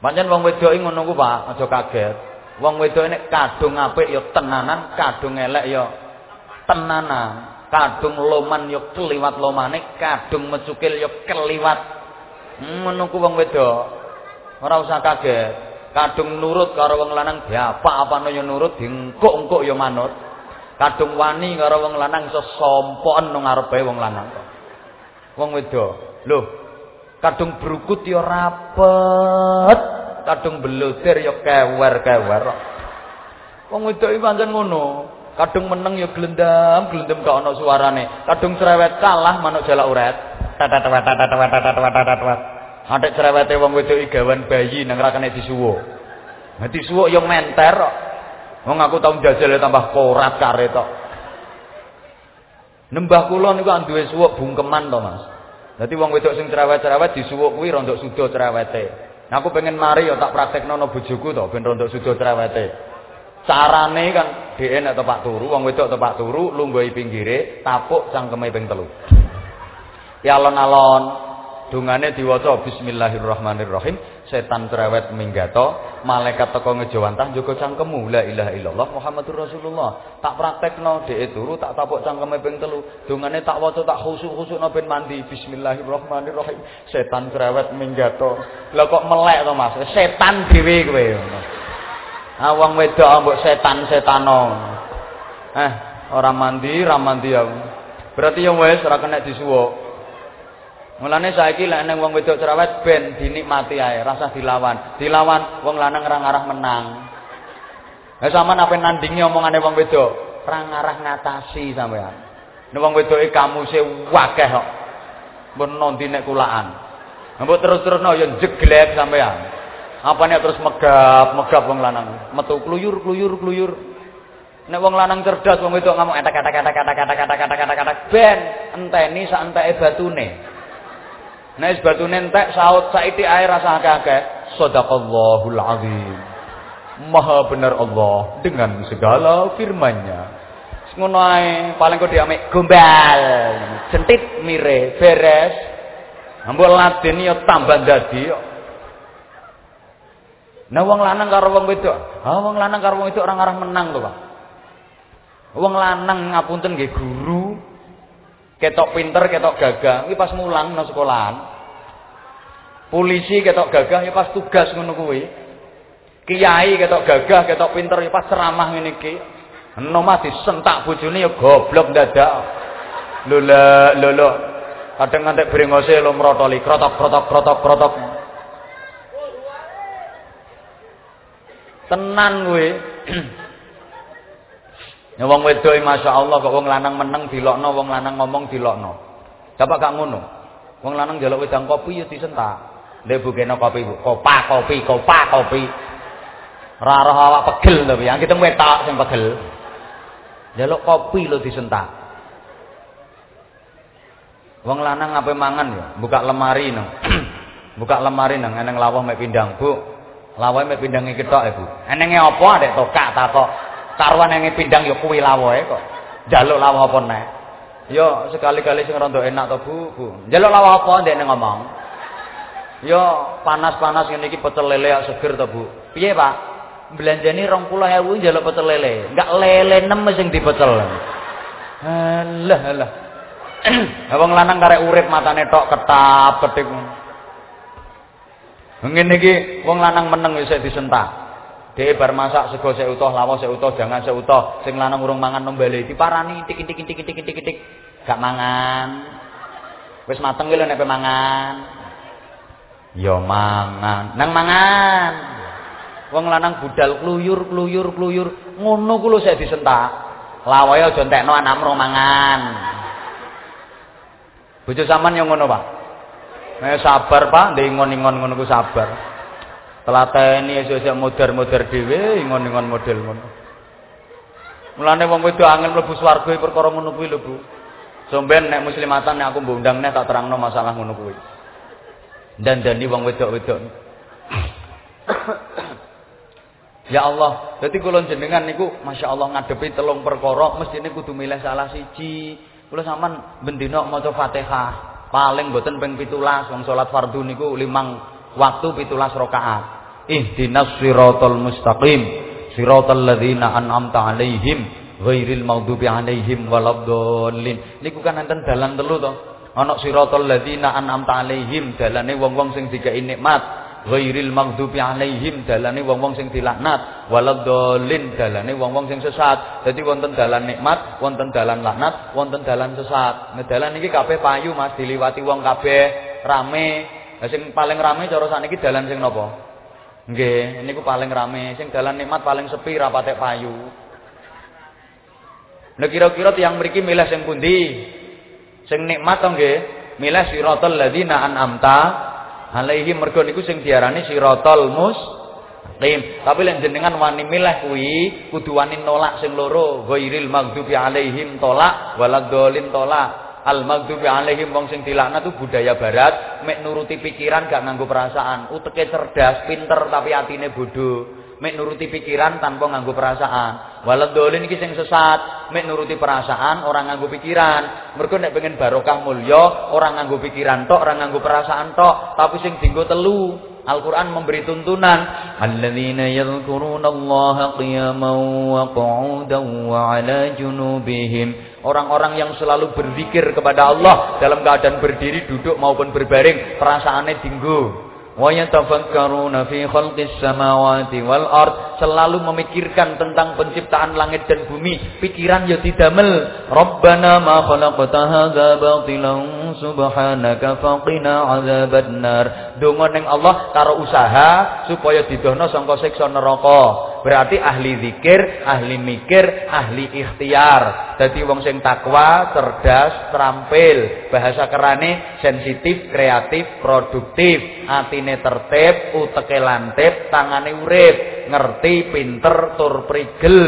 Pancen wong wedok ngono ku Pak aja kaget. Wong wedok nek kadung apik ya tenanan kadung elek ya tenanan kadung loman yo keliwat lomane kadung mecukil yo keliwat ku wong wedok. Ora usah kaget. Kadung nurut karo wong lanang diapa apane yo nurut? Diengkuk-engkuk yo manut. Kadung wani karo wong lanang iso sompoken nang ngarepe wong lanang. Wong wedok lho kadung brukut yo rapet. Kadung belodir yo kewer-kewer. Wong wedok iki pancen ngono Kadung meneng ya glendam, glendam gak ana suarane. Kadung cerewet kalah manuk jalak uret. Atik cerewete wong wedok gawan bayi nang rakane disuwuk. Nah disuwuk ya menter kok. Wong aku tau jajal tambah korat kare tok. Nembah kula niku duwe suwuk bungkeman to, Mas. Dadi wong wedok sing cerewet-cerewet disuwuk kuwi rondok sudo cerewete. Aku pengen mari ya tak praktekno no bojoku to ben rondok sudo cerewete. Carane kan dhek nek tepak turu, wong wedok tepak turu, lungguhi pinggire, tapuk cangkeme ping telu. Ya alon-alon dungane diwaca bismillahirrahmanirrahim, setan cerewet minggato, malaikat teko ngejawantah njogo cangkemmu, la ilaha illallah Muhammadur Rasulullah. Tak praktekno dhek turu, tak tapuk cangkeme ping telu. Dungane tak waca tak khusuk-khusukno ben mandi bismillahirrahmanirrahim. Setan cerewet minggato. Lah kok melek to Mas? Setan dhewe kowe. Wong wedok mbok setan-setano. Eh, ora mandi, ora mandi aku. Berarti yang wis ora kena disuwuk. Mulane saiki lek nang wong wedok cerewet ben dinikmati ae, rasa dilawan. Dilawan wong lanang ora ngarah menang. Lah sampean apa nandingi omongane wong wedok, ora ngarah ngatasi sampean. Nek wong wedoke kamuse wakeh kok. Mbon nek kulaan. Mbok terus-terusno ya jeglek sampean. Apane terus megap, megap wong lanang. Metu kluyur, kluyur, kluyur. Nek wong lanang cerdas wong wedok ngomong etak etak etak etak etak etak etak etak etak ben enteni sak enteke batune. Nek batune entek saut saiki ae rasa akeh-akeh. Shadaqallahul azim. Maha benar Allah dengan segala firman-Nya. Ngono ae, paling kok diamik gombal. Centit mire beres. Ambul laden yo tambah dadi. Nah wong lanang karo wong wedok, ah wong lanang karo wong wedok orang arah menang to, Pak. Wong lanang ngapunten nggih guru, ketok pinter, ketok gagah, iki pas mulang nang sekolahan. Polisi ketok gagah ya pas tugas ngono kuwi. Kiai ketok gagah, ketok pinter ya pas ceramah ngene iki. Eno mah disentak bojone ya goblok dadak. Lho lho lho. Kadang ngantek brengose lo merotoli krotok krotok krotok krotok. Tenan kowe. Ya wong wedok masyaallah kok wong lanang meneng dilokno, wong lanang ngomong dilokno. Coba gak ngono. Wong lanang njaluk wedang kopi ya disentak. Ndek bukene kopi, kopa kopi, kopa kopi. Ora roh awak pegel to piye. Kita wetok sing pegel. Njaluk kopi lho disentak. Wong lanang ngapain mangan ya? Buka lemari no. Buka lemari nang eneng lawah mek pindang, Bu. Lawahe mek pindange ketok Ibu. Enenge apa adek tokak ta kok. Karuan enge pindang ya kuwi lawahe kok. Jaluk lawah apa nek. Yo sekali-kali sing rondo enak to Bu, Bu. Njaluk lawa apa ndek ngomong? Yo panas-panas ngene iki pecel lele seger to Bu. Piye Pak? Belanjani 20.000 njaluk pecel lele. Enggak lele 6 sing dipecel. Alah alah. Wong lanang karek urip matane tok ketap ketik. Ngene iki wong lanang meneng wis disentak. Dhewe bar masak sego sik utuh, lawa sik utuh, jangan sik utuh. Sing lanang urung mangan nombale diparani tik tik tik tik tik tik. Gak mangan. Wis mateng ki lho nek mangan. Ya mangan. Nang mangan. Wong lanang budal kluyur kluyur kluyur ngono ku lho sik disentak. Lawae aja entekno anakmu mangan. Bojo sampean yo ngono, Pak. Eh sabar, Pak, ndek ingon-ingon ngono ku sabar. Telateni esuk-esuk modar-modar dhewe ingon-ingon model ngono. Mulane wong wedok angel mlebu swarga perkara ngono kuwi lho, Bu. Somben nek muslimatan nek aku mbundang nek tak terangno masalah ngono kuwi. Dandani wong wedok-wedok. Ya Allah, dadi kula jenengan niku Masya Allah ngadepi telung perkara mestine kudu milih salah siji. Kula sampean bendina maca Fatihah, paling mboten ping 17 wong salat fardu niku limang waktu pitulas rakaat. Ihdinas siratal mustaqim siratal ladzina an'amta alaihim ghairil maghdubi alaihim waladdallin. Niku kan enten dalan telu to. Ana siratal ladzina an'amta alaihim dalane wong-wong sing dikai nikmat ghairil maghdubi alaihim dalane wong-wong sing dilaknat waladdallin dalane wong-wong sing sesat dadi wonten dalan nikmat wonten dalan laknat wonten dalan sesat nah dalan iki kabeh payu Mas diliwati wong kabeh rame Lah sing paling rame cara sakniki dalan sing napa? Nggih, niku paling rame. Sing dalan nikmat paling sepi rapatek payu. Lah kira-kira tiyang mriki milih sing pundi? Sing nikmat to nggih? Milih siratal ladzina an'amta alaihi mergo niku sing diarani siratal mustaqim. Tapi lek jenengan wani milih kuwi kudu wani nolak sing loro, ghairil maghdubi alaihim tolak waladhdallin tolak. al maghdubi alaihim wong sing dilaknat itu budaya barat mek nuruti pikiran gak nganggo perasaan uteke cerdas pinter tapi atine bodoh mek nuruti pikiran tanpa nganggo perasaan. Waladolin iki sing sesat mek nuruti perasaan orang nganggo pikiran. Mergo nek pengen barokah mulya orang nganggo pikiran tok orang nganggo perasaan tok. Tapi sing dinggo telu Al-Quran memberi tuntunan. Alladzina yadhkurunallaha qiyaman wa qu'udan wa ala junubihim. Orang-orang yang selalu berzikir kepada Allah dalam keadaan berdiri, duduk maupun berbaring, perasaannya tinggu ويتفكرون في خلق السماوات والأرض selalu memikirkan tentang penciptaan langit dan bumi. Pikiran ya didamel. Rabbana ma khalaqta hadza batilan subhanaka faqina azabannar donga ning Allah karo usaha supaya didohno sangka siksa neraka. Berarti ahli zikir, ahli mikir, ahli ikhtiar. Dadi wong sing takwa, cerdas, terampil, bahasa kerane sensitif, kreatif, produktif, atine tertib, uteke lantip, tangane urip, ngerti, pinter, tur prigel,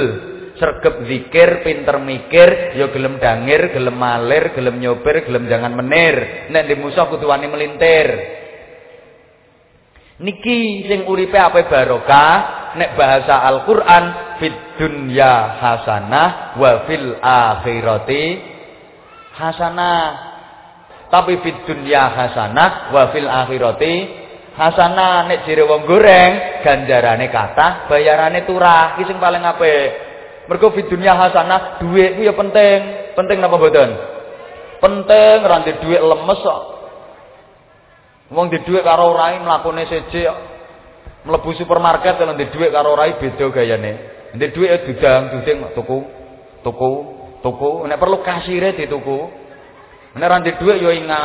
sergep zikir, pinter mikir, ya gelem dangir, gelem malir, gelem nyopir, gelem jangan menir. Nek di musuh kudu wani melintir. Niki sing uripe ape barokah, nek bahasa Al-Qur'an fid dunya hasanah wa fil akhirati hasanah. Tapi fid dunya hasanah wa fil akhirati hasanah nek jere wong goreng ganjarane kathah bayarane turah. Iki sing paling apik. Mergo fi dunya hasanah dhuwit ku ya penting. Penting napa mboten penting ndek dhuwit lemes kok. Wong di dhuwit karo rai mlakune kok. Mlebu supermarket kalau ndek dhuwit karo rai beda gayane. Ndek dhuwit ya dudang duding tuku. Tuku tuku. Nek perlu kasire dituku. Nek ra ndek dhuwit ya inga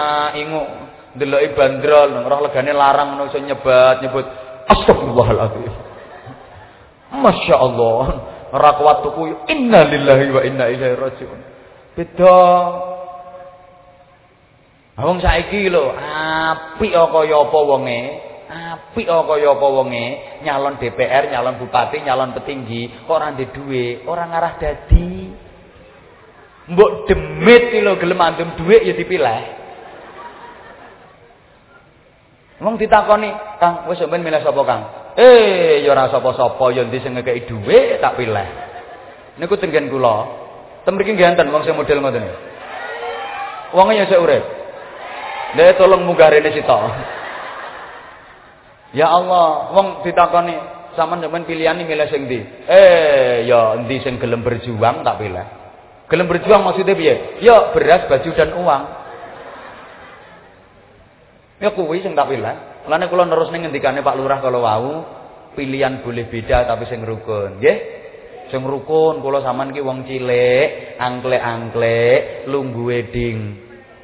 ndeloki bandrol roh legane larang ngono iso nyebat nyebut astagfirullahaladzim Masya Allah ora kuat tuku inna lillahi wa inna ilaihi rajiun. Beda. Wong saiki lho apik kaya apa wonge? Apik kaya apa wonge? Nyalon DPR nyalon bupati nyalon petinggi kok ora ndek dhuwit ora ngarah dadi. Mbok demit lho gelem andum dhuwit ya dipilih Wong ditakoni, "Kang, wis sampean milih sapa, Kang?" Eh, ya ora sapa-sapa, ya endi sing ngekeki dhuwit tak pilih. Niku tenggen kula. Ten mriki nggih wong sing model ngoten. Wonge ya sik urip. Lha tolong munggah rene sitok. Ya Allah, wong ditakoni sampean sampean pilihan milih sing ndi? Eh, ya endi sing gelem berjuang tak pilih. Gelem berjuang maksudnya piye? Ya beras, baju dan uang. Ya kuwi sing tak pilih. Mulane kula terus ning ngendikane Pak Lurah kalau wau, pilihan boleh beda tapi sing rukun, nggih? Sing rukun kula sampean ki wong cilik, angklek-angklek, lunggu weding.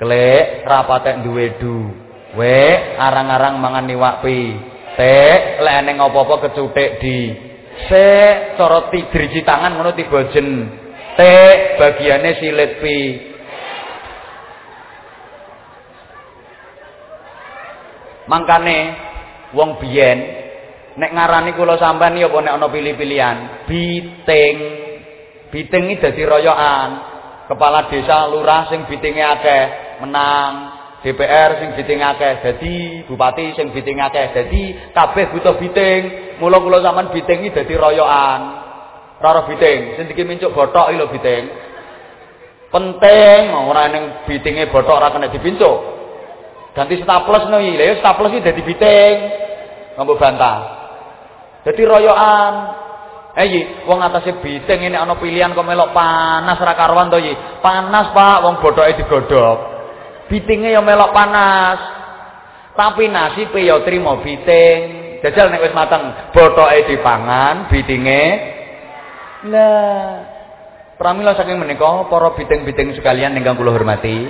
Klek rapate duwe du. We arang-arang mangan niwak pi. Te lek ning apa-apa kecutik di. Se cara driji tangan ngono tiba jen. Te bagiane silit pi. Mangkane wong biyen nek ngarani kula sampean ya apa nek ana pilih-pilihan, biting. Biting iki dadi royokan. Kepala desa lurah sing bitinge akeh menang. DPR sing biting akeh dadi bupati sing biting akeh dadi kabeh butuh biting. Mula kula sampean biting iki dadi royokan. Ora biting, sing iki mincuk botok iki lho biting. Penting ora ning bitinge botok ora kena dipincuk. Ganti staples no iki. Lha ya staples iki dadi biting. Ngombo bantah. Dadi royokan. Eh wong atase biting ini ana pilihan kok melok panas ra karuan to. Panas, Pak, wong bodoke digodhog. bitinge ya melok panas. Tapi nasibe ya trimo biting. Jajal nek wis mateng, bothoke dipangan, bitinge Lah, pramila saking menika para biting-biting sekalian ingkang kula hormati.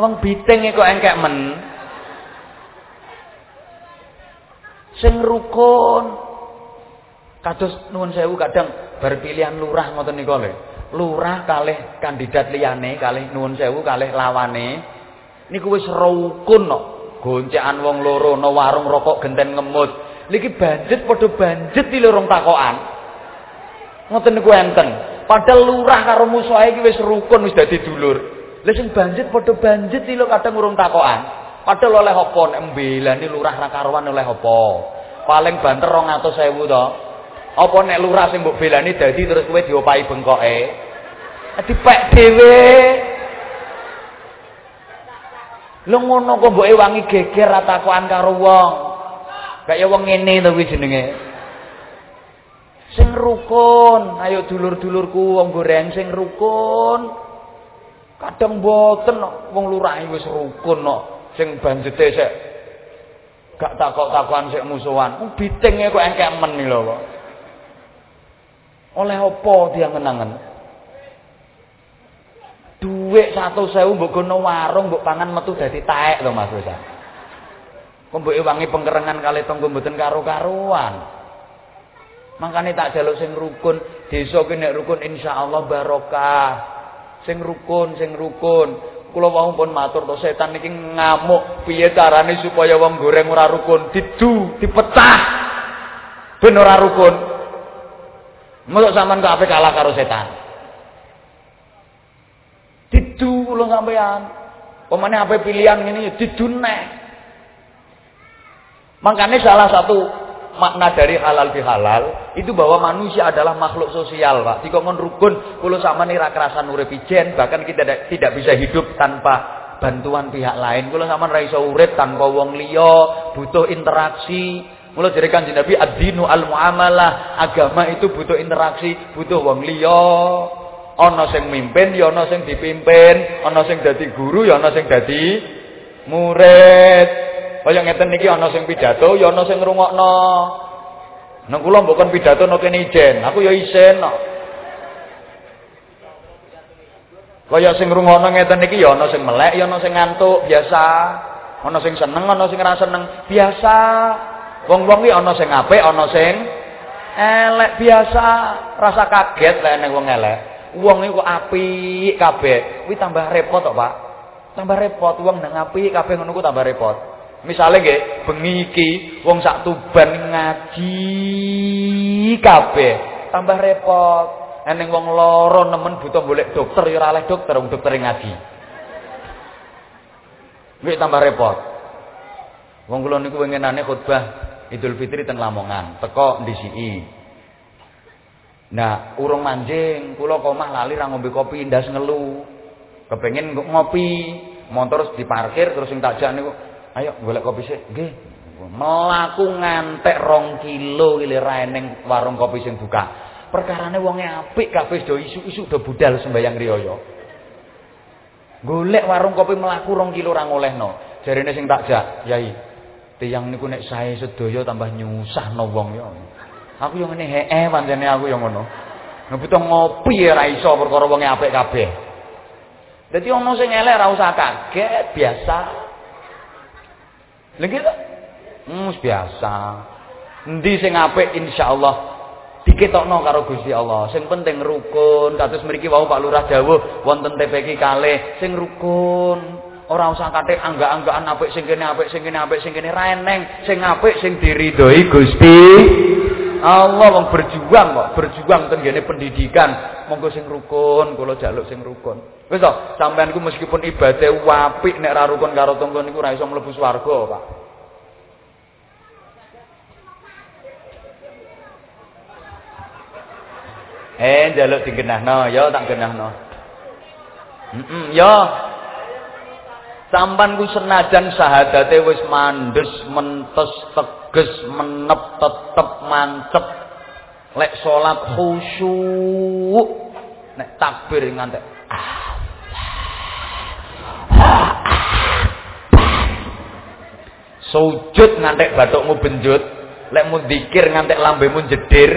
Wong biting kok engkek men. Sing rukun. Kados nuwun sewu kadang bar pilihan lurah ngoten nika lho. lurah kalih kandidat liyane kalih nuwun sewu kalih lawane niku wis rukun kok goncekan wong loro no warung rokok genten ngemut niki banjet padha banjet iki lorong takokan ngoten niku enten padahal lurah karo musuhe iki wis rukun wis dadi dulur lha sing banjet padha banjet iki lho kadang urung takokan padahal oleh apa nek mbelani lurah ra karuan oleh apa paling banter 200.000 to Apa nek lurah sing mbok belani dadi terus kowe diopahi bengkoke? Dipek dhewe. Lho ngono kok mboke wangi geger atakoan karo wong. Kaya wong ngene to kuwi jenenge. Sing rukun, ayo dulur-dulurku wong goreng sing rukun. Kadang boten wong lurah wis rukun kok. Sing banjete sik gak takok-takokan sik musuhan. Bitinge kok engkek men lho kok. Oleh apa dia ngenangan? Duit satu sewu mbok gono warung mbok pangan metu dadi taek lho Mas Rosa. Kok wangi pengkerengan kali tonggo mboten karo-karuan. Makane tak jaluk sing rukun, desa ki rukun insyaallah barokah. Sing rukun, sing rukun. Kula wau pun matur to setan iki ngamuk piye carane supaya wong goreng ora rukun didu, dipecah. Ben ora rukun. Mosok sampean kok ape kalah karo setan? Didu kula sampean. Pemane ape pilihan ngene didu neh. Salah satu makna dari halal bihalal itu bahwa manusia adalah makhluk sosial, Pak. Jika ngon rukun, kula sampean ora kerasan urip ijen, bahkan kita tidak, bisa hidup tanpa bantuan pihak lain. Kula sampean ra iso urip tanpa wong liya, butuh interaksi. Mula dari kanjeng Nabi ad-dinu al-muamalah, agama itu butuh interaksi, butuh wong liya. Ana sing mimpin, ya ana sing dipimpin, ana sing dadi guru, ya ana sing dadi murid. Kaya ngeten niki ana sing pidato, ya ana sing ngrungokno. Nek kula mboten pidato nek kene ijen, aku ya isen kok. Kaya sing ngrungokno ngeten niki ya ana sing melek, ya ana sing ngantuk, biasa. Ana sing seneng, ana sing ora seneng, biasa. Wong-wong iki ana sing apik, ana sing elek biasa. Rasa kaget lek nek wong elek. Wong iku apik kabeh. Kuwi tambah repot kok, Pak. Tambah repot wong nang apik kabeh ngono tambah repot. Misale nggih, bengi iki wong sak Tuban ngaji kabeh, tambah repot. Eneng wong loro nemen butuh golek dokter ya ora oleh dokter, wong dokter ngaji. Kuwi tambah repot. Wong kula niku wengenane khutbah Idul Fitri teng Lamongan, teko ndisiki. Nah, urung manjing, kula komah lali ra ngombe kopi ndas ngelu. Kepengin ngopi, motor diparkir terus sing takjak niku, ayo golek kopi sik. Nggih. Melaku ngantek rong kilo ilirae ning warung kopi sing buka. Perkarane wonge apik kabeh do isu-isu do budal sembayang riyaya. Golek warung kopi melaku rong kilo ora ngolehno. Jarine sing takjak, Yai. Tiyang niku nek sae sedaya tambah nyusahno wong ya. Aku yo ngene hee pancene aku yo ngono. Ngebutuh ngopi ya ora iso perkara wonge apik kabeh. Dadi ono sing elek ora usah kaget, biasa. Lha gitu. Hmm, biasa. Endi sing apik insyaallah diketokno karo Gusti Allah. Sing penting rukun. Kados mriki wau Pak Lurah dawuh wonten TPK kalih sing rukun. Ora usah kate angga-anggaan apik sing kene apik sing kene apik sing kene ra eneng. Sing apik sing diridhoi Gusti Allah wong berjuang kok, berjuang ten pendidikan. Monggo sing rukun, kula jaluk sing rukun. Wis to, sampean ku meskipun ibadah apik nek ra rukun karo tangga niku ra iso mlebu swarga, Pak. Eh, jaluk digenahno, ya tak genahno. Heeh, mm -mm, ya. Sampan ku senajan sahadate wis mandes, mentes, teges, menep, tetep mancep. Lek salat khusyuk. Nek takbir ngantek Sujud ngantek batukmu benjut, lek mu dzikir ngantek lambemu jedir,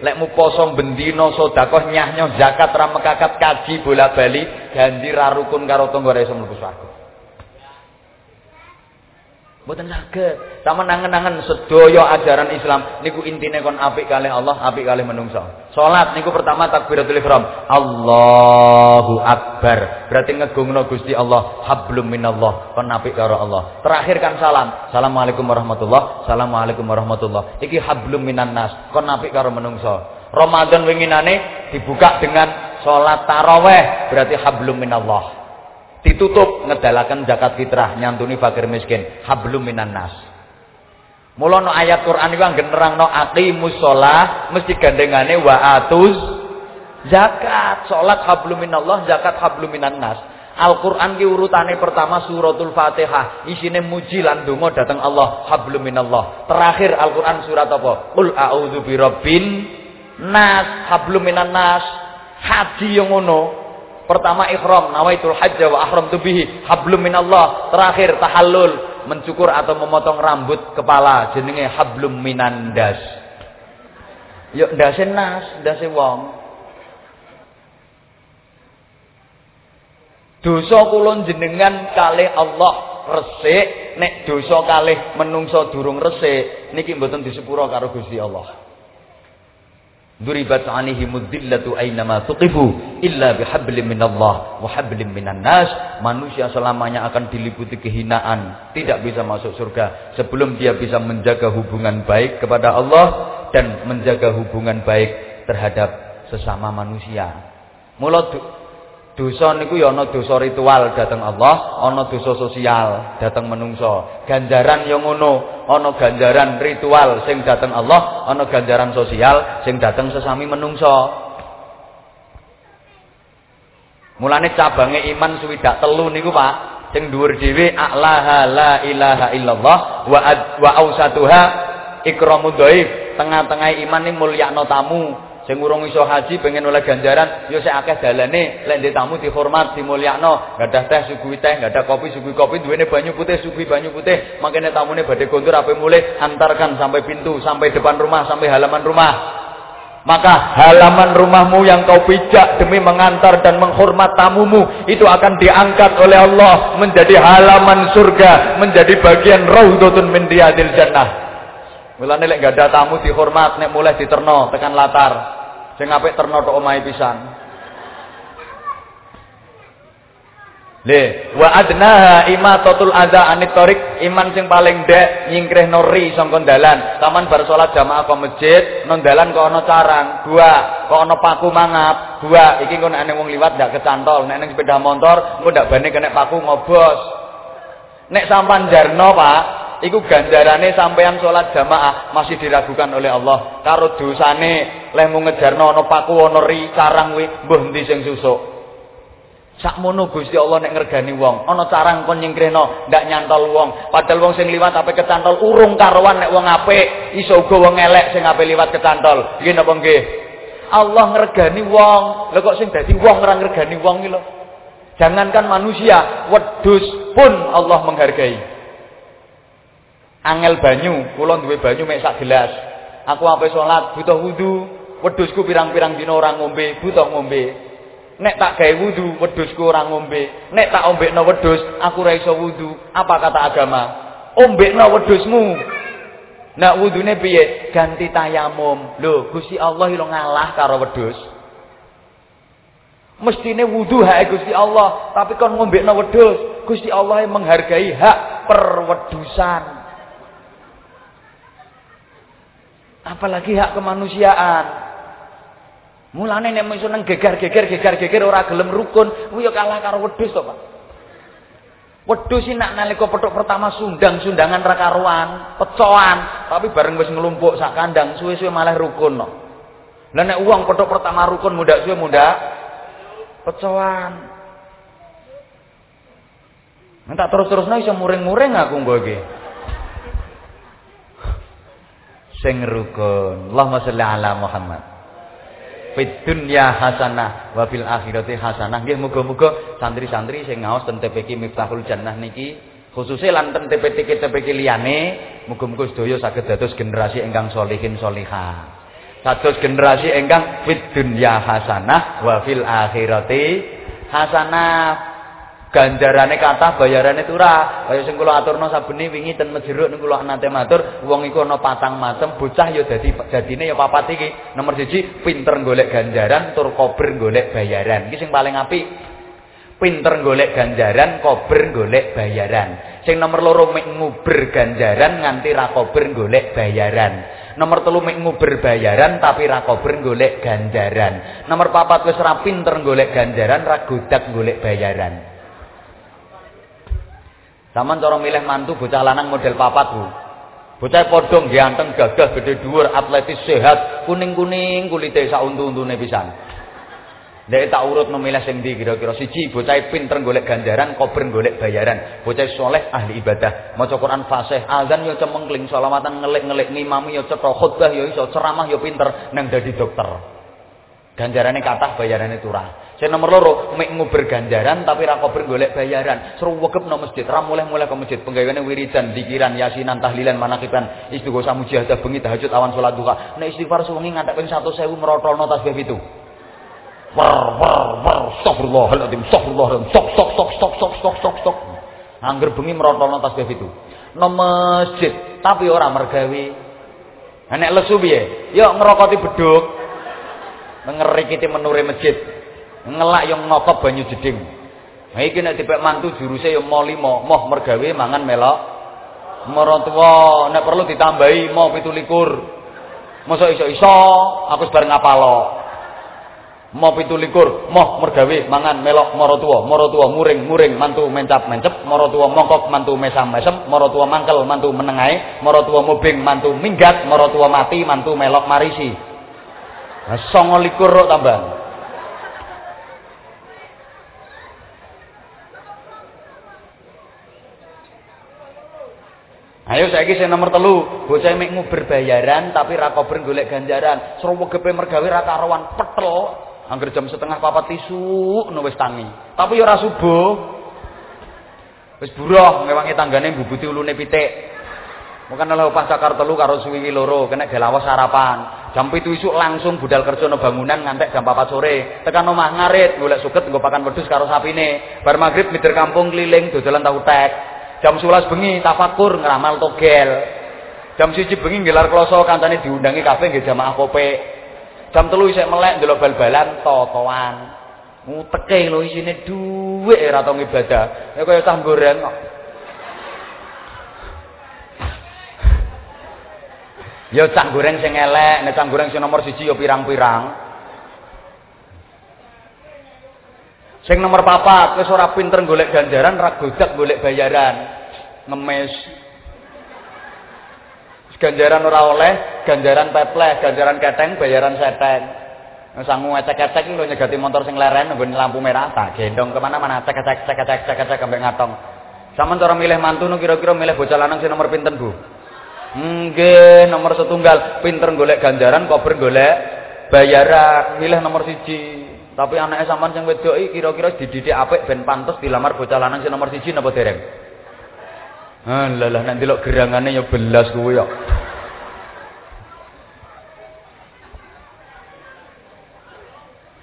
lek mu poso bendina sedekah nyah zakat ra mekakat kaji bola-bali ganti ra rukun karo tangga ra iso mlebu swarga. Mboten saged. Sama nangen-nangen sedaya ajaran Islam niku intine kon apik kalih Allah, apik kalih menungso. Salat niku pertama takbiratul ihram. Allahu akbar. Berarti ngegungno Gusti Allah, hablum minallah, kon apik karo Allah. Terakhir kan salam. Assalamualaikum warahmatullah, Assalamualaikum warahmatullah. Iki hablum minan nas, kon apik karo menungso. Ramadan winginane dibuka dengan salat taraweh, berarti hablum minallah ditutup ngedalakan zakat fitrah nyantuni fakir miskin. Hablum minan nas. Mula no ayat Quran iku anggen nerangno aqimus shalah mesti gandengane wa atuz zakat. Salat hablum minallah zakat hablum minan nas. Al-Quran ki urutane pertama suratul Fatihah isine muji lan donga dateng Allah hablum minallah. Terakhir Al-Quran surat apa? Qul a'udzu birabbin nas hablum minan nas. Haji yang ngono Pertama ikhram, nawaitul hajja wa ahram bihi, hablum minallah. Terakhir tahallul, mencukur atau memotong rambut kepala jenenge hablum minandas. Yuk ndase nas, ndase wong. Dosa kula jenengan kalih Allah resik, nek dosa kalih menungso durung resik, niki mboten disepuro karo Gusti Allah. Duribat anihimud dillatu aynama tuqifu illa bihablim minallah wa hablim minan nas. Manusia selamanya akan diliputi kehinaan, tidak bisa masuk surga sebelum dia bisa menjaga hubungan baik kepada Allah dan menjaga hubungan baik terhadap sesama manusia. Dosa niku ya ana dosa ritual dateng Allah, ana dosa sosial dateng menungso. Ganjaran yang ngono, ana ganjaran ritual sing dateng Allah, ana ganjaran sosial sing dateng sesami menungso. Mulane cabange iman suwidak telu niku Pak, sing dhuwur dhewe la ilaha illallah wa wa ausatuha ikramud dhaif. Tengah-tengah iman ning mulyakno tamu, Sing urung iso haji pengen oleh ganjaran, ya sik akeh dalane lek ndek tamu dihormat, dimulyakno. Gadah teh sugui teh, gadah kopi sugui kopi, duwene banyu putih sugui banyu putih. Makanya tamune badhe kondur ape mulai antarkan sampai pintu, sampai depan rumah, sampai halaman rumah. Maka halaman rumahmu yang kau pijak demi mengantar dan menghormat tamumu itu akan diangkat oleh Allah menjadi halaman surga, menjadi bagian raudhatun min riyadil jannah. Mulane lek gak ada tamu dihormat nek mulai diterno tekan latar. Sing apik terno tok omahe pisan. Le, wa adnaha imatatul adza anit tariq, iman sing paling ndek nyingkrih nori sangka dalan. Taman bar salat jamaah ke masjid, nang dalan kok ana carang, dua, kok ana paku mangap, dua. Iki kok nek wong liwat ndak kecantol, nek ning sepeda motor engko ndak bane kena paku ngobos. Nek sampan jarno, Pak, iku ganjarane sampean salat jamaah masih diragukan oleh Allah karo dosane lemu ngejarno ana paku ana ri carang kuwi mbuh endi sing susuk Sakmono Gusti Allah nek ngergani wong, ana cara kon nyingkrehno ndak nyantol wong. Padahal wong sing liwat ape kecantol urung karuan nek wong apik, iso uga wong elek sing ape liwat kecantol. Nggih napa nggih? Allah ngergani wong. Lha kok sing dadi wong ora ngergani wong iki lho. Jangankan manusia, wedhus pun Allah menghargai. Angel banyu, kula duwe banyu mek sak gelas. Aku ape salat butuh wudu, wedhusku pirang-pirang dina ora ngombe, butuh ngombe. Nek tak gawe wudu, wedhusku ora ngombe. Nek tak ombekno wedhus, aku ora iso wudu. Apa kata agama? Ombekno wedhusmu. Nak wudune piye? Ganti tayamum. Lho, Gusti Allah ilo ngalah karo wedhus. Mestine wudu hak Gusti Allah, tapi kon ngombekno wedhus. Gusti Allah menghargai hak perwedusan. Apalagi hak kemanusiaan. Mulane nek iso nang gegar-geger gegar-geger ora gelem rukun, kuwi ya kalah karo wedhus to, Pak. Wedhus iki nak nalika petuk pertama sundang-sundangan ra karuan, pecoan, tapi bareng wis ngelumpuk sak kandang, suwe-suwe malah rukun no. Lah nek uang petuk pertama rukun muda suwe muda pecoan. Entak terus-terusno iso muring-muring aku nggo iki. Sing rukun. Allahumma sholli ala Muhammad fid dunya hasanah wa fil akhirati hasanah. Nggih muga-muga santri-santri sing ngaos ten TPK Miftahul Jannah niki khususnya lan ten TPK TPK liyane muga-muga sedaya saged dados generasi ingkang solihin solihah. Dados generasi ingkang fid dunya hasanah wa fil akhirati hasanah ganjarane kathah bayarane turah. Kaya sing kula aturna sabeni wingi ten Mejeruk niku kula nate matur wong iku ana patang macem bocah ya dadi dadine ya papat iki. Nomor siji pinter golek ganjaran tur kober golek bayaran. Iki sing paling apik. Pinter golek ganjaran kober golek bayaran. Sing nomor loro mek nguber ganjaran nganti ra kober golek bayaran. Nomor telu mek nguber bayaran tapi ra kober golek ganjaran. Nomor papat wis ra pinter golek ganjaran, ra godak golek bayaran. Zaman cara milih mantu bocah lanang model papat, Bu. Bocah podong ganteng, gagah, gede dhuwur, atletis, sehat, kuning-kuning kulite sak untu-untune pisan. Nek tak urut memilih sing ndi kira-kira siji bocah pinter golek ganjaran, kober golek bayaran. Bocah soleh ahli ibadah, maca Quran fasih, azan yo cemengkling, selawatan ngelik-ngelik, ngimami yo cetha, khutbah yo iso, ceramah yo pinter, nang dadi dokter. Ganjarane kathah bayarane turah. Sing nomor loro, mek nguber ganjaran tapi ra kober golek bayaran. Seru wegepno masjid, ra mulai-mulai ke masjid. Penggaweane wiridan, dikiran, yasinan, tahlilan, manakiban, istighosa mujahadah bengi tahajud awan salat duha. Nek istighfar suwengi ngantek ping 1000 merotolno tasbih itu. War war war astagfirullahaladzim, astagfirullahaladzim, sok sok sok sok sok sok sok sok. Angger bengi merotolno tasbih itu. No masjid, tapi ora mergawe. Nek lesu piye? Ya ngerokoti beduk. Ngerikiti menure masjid ngelak yang ngokop banyu jeding. Nah iki nek dipek mantu juruse yang mau lima moh mergawe mangan melok mertua nek perlu ditambahi mau pitu likur masa iso-iso aku sebareng lo mau pitu likur moh mergawe mangan melok morotua morotua muring muring mantu mencap mencep. Morotua mongkok mantu mesam mesem. Morotua mangkel mantu menengai morotua mubing mantu minggat. Morotua mati mantu melok marisi. Nah, songo likur tambah Ayo saiki sing nomor telu, bocah mek nguber bayaran tapi ra kober golek ganjaran. Wegepe mergawe ra karuan petel. Angger jam setengah papat isu no wis tangi. Tapi ya ora subuh. Wis buruh ngewangi tanggane mbubuti ulune pitik. Bukan kalau pas cakar telu karo suwiwi loro kena gelawas sarapan. Jam itu isu langsung budal kerja no bangunan ngantek jam 4 sore. Tekan omah ngarit golek suket nggo pakan wedhus karo sapine. Bar magrib mider kampung keliling dodolan tahu tek. Jam 11 bengi tafakur ngeramal togel. Jam 1 bengi gelar kloso kancane diundangi kabeh nggih jamaah kope. Jam 3 isih melek ndelok bal-balan totoan. Nguteke lho isine dhuwit ora tau ibadah. Ya kaya cah goreng kok. Ya cah goreng sing elek, nek cah goreng sing nomor 1 ya pirang-pirang. Sing nomor papat wis ora pinter golek ganjaran, ra godak golek bayaran. Ngemes. Ganjaran ora oleh, ganjaran pepleh, ganjaran keteng, bayaran seteng. Sangu ecek-ecek lho nyegati motor sing leren nggon lampu merah tak gendong ke mana mana cek cek cek cek cek cek sampai ngatong. Saman cara milih mantu nu kira-kira milih bocah lanang sing nomor pinten, Bu? Nggih, nomor setunggal, pinter golek ganjaran, kober golek bayaran, milih nomor siji. Tapi anaknya sampean sing wedok iki kira-kira dididik apik ben pantes dilamar bocah lanang sing nomor siji napa dereng? Halah lah nek delok gerangane ya belas kuwi ya.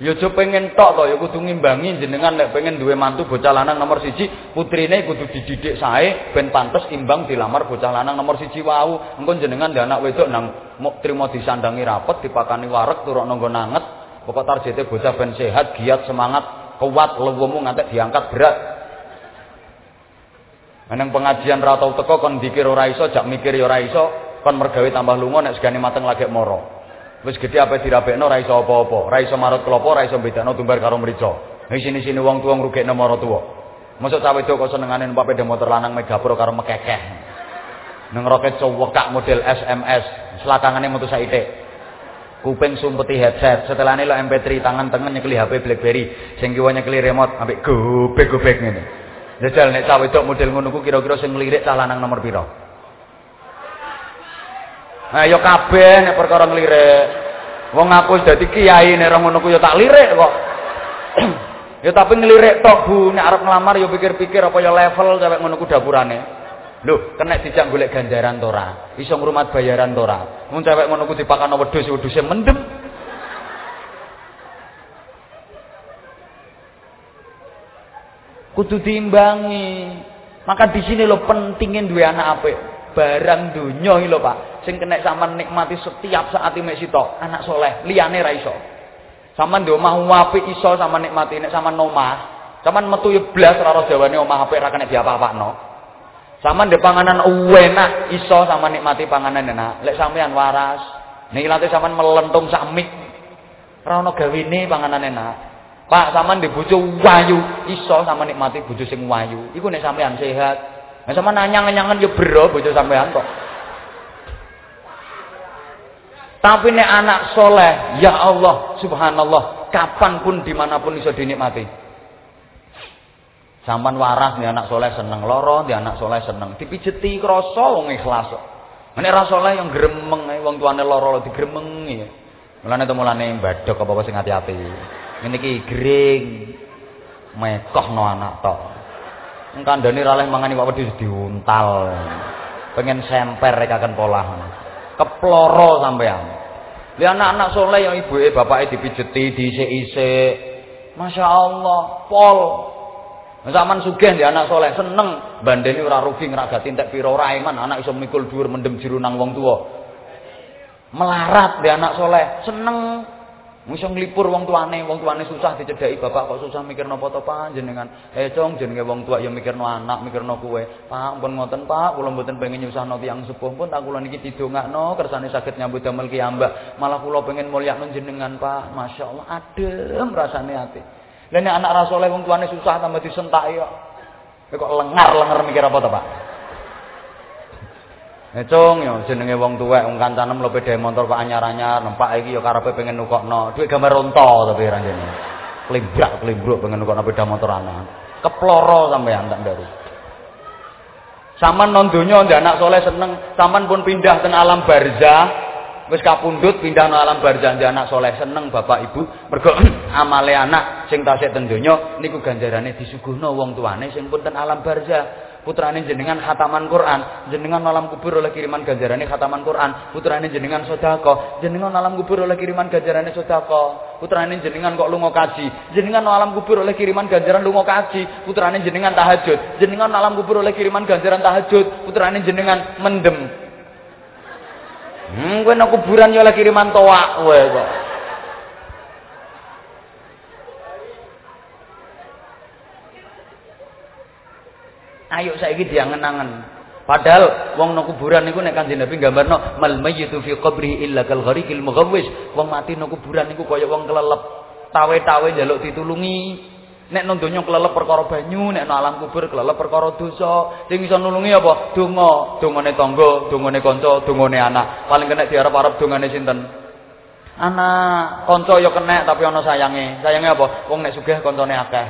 Ya pengen tok to, ya kudu ngimbangi jenengan nek pengen duwe mantu bocah lanang nomor siji, putrine kudu dididik sae ben pantes imbang dilamar bocah lanang nomor siji wau. Engko jenengan anak wedok nang trimo disandangi rapet, dipakani wareg, turuk nanggo nanget. Pokok targete bocah ben sehat, giat, semangat, kuat, lewemu ngantek diangkat berat. Nang pengajian ra tau teko kon dikir ora iso, jak mikir ya ora iso, kon mergawe tambah lunga nek segane mateng lagi moro. Wis gedhe apa dirabekno ora iso apa-apa, ora iso marut klopo, ora iso bedakno tumbar karo mrica. Ning sini-sini wong tuwa ngrugekno mara tuwa. Mosok cawe wedok kok senengane numpak sepeda motor lanang megapro karo mekekeh. Nang roket cowekak model SMS, selakangane metu saithik. Kuping sumpeti headset, setelahnya lo MP3 tangan tengen nyekeli HP BlackBerry, sing kiwa nyekeli remote ambek gobek-gobek ngene. Jajal nek cawe wedok model ngono ku kira-kira sing ngelirik cah lanang nomor pira? Ayo kabeh nek perkara nglirik. Wong aku wis dadi kiai nek ngono ku ya tak lirik kok. ya tapi ngelirik tok Bu, nek arep ngelamar ya pikir-pikir apa ya level cewek ngono ku dapurane. Lho, kena dijak golek ganjaran to ora? Iso ngrumat bayaran to ora? Mun cewek ngono ku dipakano wedhus, wedhuse mendem. Kudu diimbangi. Maka di sini lo pentingin duwe anak apik barang dunia iki lho Pak sing kena sampean nikmati setiap saat mek sito anak soleh liyane ra iso sampean di omah apik iso sama nikmati nek sampean omah sampean metu ya blas ora ora jawane omah apik kena diapa-apakno sampean di panganan enak iso sama nikmati panganan enak lek sampean waras niki late sampean melentung sak mik ora ono gawene panganan enak Pak sampean di bojo wayu iso sama nikmati bojo sing wayu iku nek sampean sehat Nah sama nanyang-nanyangan ya bro sampean kok. Tapi nek anak soleh, ya Allah, subhanallah, kapan pun di mana pun bisa dinikmati. Sampan waras nih anak soleh seneng loro, dia anak soleh seneng dipijeti kroso wong ikhlas. Nek ra soleh yang gremeng wong tuane loro digremengi. Mulane to mulane badhok apa sing ati-ati. Ngene iki gring. Mekohno anak tok. Kandhane ra leh mangani kok wedhus diuntal. Pengen semper rek akan pola. Keploro sampean. Li anak-anak soleh yang ibuke bapake dipijeti, diisik-isik. Masya Allah, pol. Zaman sugih di anak soleh seneng bandeni ora rugi ngragati entek pira ora iman anak iso mikul dhuwur mendem jero nang wong tuwa. Melarat di anak soleh seneng Musa nglipur wong tuane, wong tuane susah dicedhaki bapak kok susah mikir napa to panjenengan. Eh cong jenenge wong tua ya mikirno anak, mikirno kuwe. Pak pun ngoten Pak, kula mboten pengen nyusahno tiyang sepuh pun tak kula niki didongakno kersane saged nyambut damel kiambak. Malah kula pengen mulyakno jenengan Pak. Masyaallah adem rasane ati. Lah anak ra saleh wong tuane susah tambah disentaki kok. Kok lengar-lengar mikir apa to Pak? Eh cung yo jenenge wong tuwek wong kancanem lho pede motor kok anyar-anyar nempak iki yo karepe pengen nukokno. Duit gambar ronto tapi ranjene. Klimbrak-klimbruk pengen nukokno peda motor anak. Keploro sampean tak ndaru. Saman non donya anak soleh seneng, saman pun pindah ten alam barzah. Wis kapundhut pindah nang alam barzah anak soleh seneng bapak ibu. Mergo amale anak sing tasik ten donya niku ganjarane disuguhno wong tuane sing pun ten alam barzah putrane jenengan khataman Quran, jenengan alam kubur oleh kiriman ganjarane khataman Quran, putrane jenengan sedekah, jenengan alam kubur oleh kiriman ganjarane sedekah, putrane jenengan kok lunga kaji, jenengan alam kubur oleh kiriman ganjaran lunga kaji, putrane jenengan tahajud, jenengan alam kubur oleh kiriman ganjaran tahajud, putrane jenengan mendem. Hmm, kowe kuburan yo oleh kiriman toa kowe kok. Ayo saiki diangen-angen. Padahal wong nang kuburan niku nek Kanjeng Nabi gambarno mal mayyitu fi qabrihi illa kal gharikil mughawwis. Wong mati nang kuburan niku kaya wong kelelep. Tawe-tawe njaluk ditulungi. Nek nang donya kelelep perkara banyu, nek nang alam kubur kelelep perkara dosa. Sing iso nulungi apa? Donga, dongane tangga, dongane kanca, dongane anak. Paling kena diarep-arep dongane sinten? Anak kanca ya kenek tapi ana sayange. Sayange apa? Wong nek sugih kancane akeh.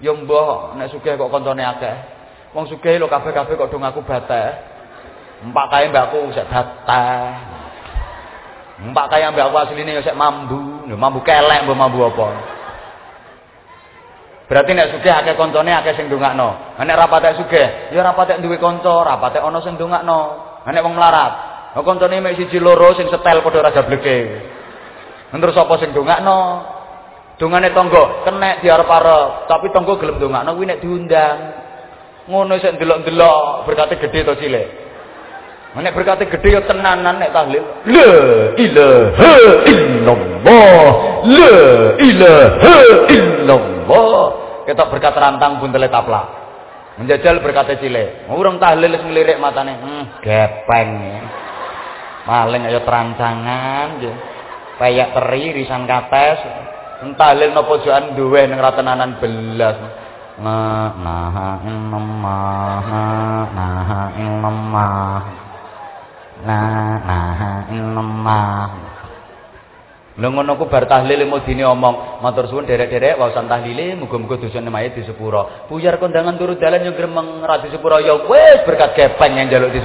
Ya mbah nek sugih kok kancane akeh. Wong sugih lho kabeh-kabeh kok do ngaku bateh. Empak kae mbakku sik bateh. Empak kae mbakku asline ya sik mambu. Mambu kelek mbah mambu apa? Berarti nek sugih akeh kancane akeh sing ndongakno. Nek ra patek sugih, ya ra patek duwe kanca, ra patek ana sing ndongakno. Nek wong melarat, kok kancane mek siji loro sing setel padha ra gableke. Terus sapa sing ndongakno? Dongane tangga kenek diarep-arep, tapi tangga gelem ndongakno kuwi nek diundang. Ngono sik ndelok-ndelok berkate gedhe to cilik. Nek berkate gedhe ya tenanan nek tahlil. La ilaha illallah. La ilaha illallah. Ketok berkat rantang buntele taplak. Menjajal berkata cilik. Urung tahlil wis nglirik matane. Hmm, gepeng. Maling ayo terancangan nggih. Payak teri risan kates. Entahlil napa jokan duwe ning ratenanan belas. Nah, nah, illallah, nah, illallah. Nah, nah, illallah. Lha ngono ku bar tahlil mudine omong, matur suwun derek-derek waosan tahlile muga-muga dosane mayit di sepuro. Buyar kondangan turu dalan yo gremeng ra di sepuro. Ya wis berkat gepeng yang njaluk di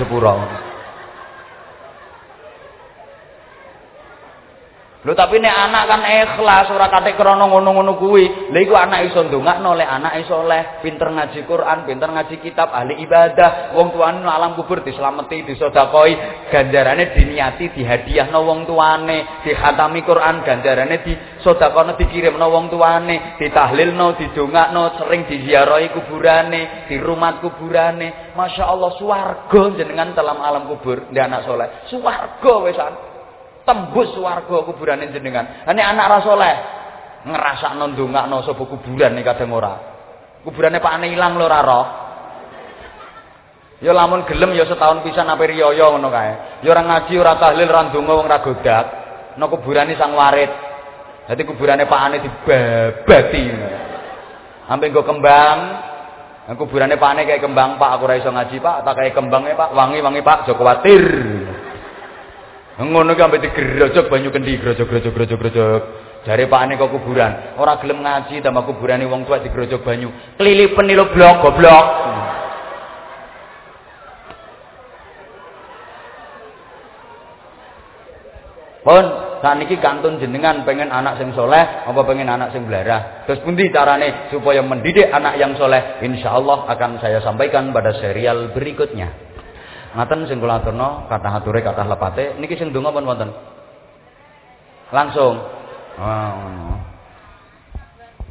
Lho tapi nek anak kan ikhlas ora kate krana ngono-ngono kuwi. Lha iku anak iso ndongakno lek anak iso oleh pinter ngaji Quran, pinter ngaji kitab, ahli ibadah, wong tuane alam kubur dislameti, disedakoi, ganjarane diniati dihadiahno wong tuane, dikhatami Quran, ganjarane disedakono dikirimno wong tuane, ditahlilno, didongakno, sering diziarahi kuburane, di rumah kuburane. Masya Allah swarga jenengan dalam alam kubur ndek anak soleh. Swarga wisan. Tembus warga kuburane jenengan. Nek anak ra saleh ngrasakno ndongakno sapa kuburan iki kadang ora. Kuburane pakane ilang lho ora roh. Ya lamun gelem ya setahun pisan ape riyaya ngono kae. Ya ora ngaji ora tahlil ora ndonga wong ra godak. No kuburane sang warit. Dadi kuburane pakane dibabati. Ampe nggo kembang. Kuburane pakane kayak kembang Pak aku ora iso ngaji Pak, tak kayak kembangnya Pak, wangi-wangi Pak, Joko Watir. Ngono ki ambek digerojok banyu kendi grojok grojok grojok grojok. Jare pakane kok kuburan. Ora gelem ngaji tambah kuburane wong tua digrojok banyu. Kelilipen lho blok goblok. Pun sakniki kantun jenengan pengen anak sing soleh apa pengen anak sing belarah. Terus pundi carane supaya mendidik anak yang soleh? Insyaallah akan saya sampaikan pada serial berikutnya. Ngaten sing kula aturno kathah ature kathah lepate niki sing donga pun wonten. Langsung. Oh.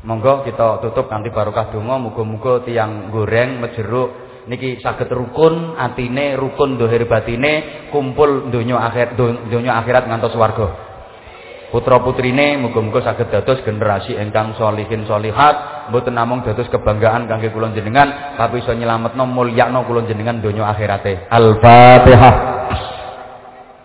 Monggo kita tutup nanti barokah donga muga-muga tiang goreng mejeruk niki saged rukun atine rukun dohir batine kumpul donya akhir donya akhirat ngantos warga putra putrine muga-muga saged dados generasi ingkang solihin solihat mboten namung dados kebanggaan kangge kula jenengan tapi iso nyelametno mulyakno kula jenengan donya akhirate. Al-fatihah.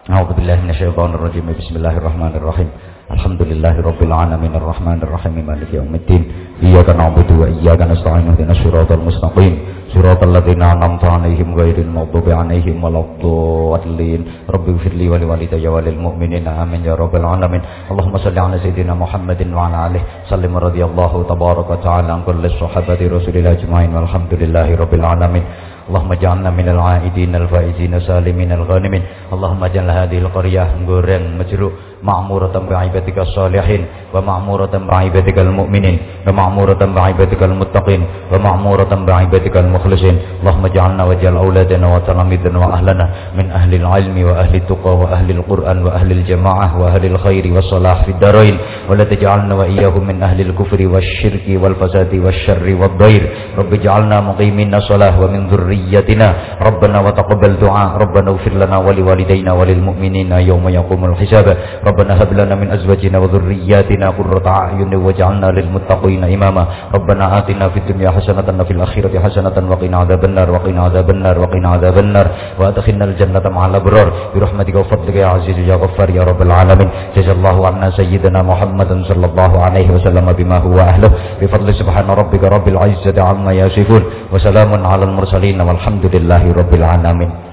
A'udzu minasyaitonir rajim bismillahirrahmanirrahim Alhamdulillahirabbil alamin arrahmanir rahim maliki yaumiddin iyyaka na'budu wa iyyaka nasta'in. Ihdinas siratal mustaqim. صراط الذين أنعمت عليهم غير المغضوب عليهم ولا الضالين رب اغفر لي ولوالدي وللمؤمنين آمين يا رب العالمين اللهم صل على سيدنا محمد وعلى آله سلم رضي الله تبارك وتعالى عن كل الصحابة رسول الله أجمعين والحمد لله رب العالمين اللهم اجعلنا من العائدين الفائزين سالمين الغانمين اللهم اجعل هذه القرية غورن مجروح معمورة بعبادك الصالحين ومعمورة بعبادك المؤمنين ومعمورة بعبادك المتقين ومعمورة بعبادك المخلصين. اللهم اجعلنا واجعل أولادنا وتلاميذنا وأهلنا من أهل العلم وأهل التقى وأهل القرآن وأهل الجماعة وأهل الخير والصلاح في الدارين. ولا تجعلنا وإياهم من أهل الكفر والشرك والفساد والشر والضير. رب اجعلنا مقيمين الصلاة ومن ذريتنا. ربنا وتقبل دعاء. ربنا اغفر لنا ولوالدينا وللمؤمنين يوم يقوم الحساب. ربنا هب لنا من أزواجنا وذرياتنا قرة أعين واجعلنا للمتقين إماما. ربنا آتنا في الدنيا حسنة وفي الآخرة حسنة وقنا عذاب النار وقنا عذاب النار وقنا عذاب النار. وأدخلنا الجنة مع الأبرار. برحمتك وفضلك يا عزيز يا غفار يا رب العالمين. جزا الله عنا سيدنا محمد صلى الله عليه وسلم بما هو أهله. بفضل سبحان ربك رب العزة عما يصفون. وسلام على المرسلين والحمد لله رب العالمين.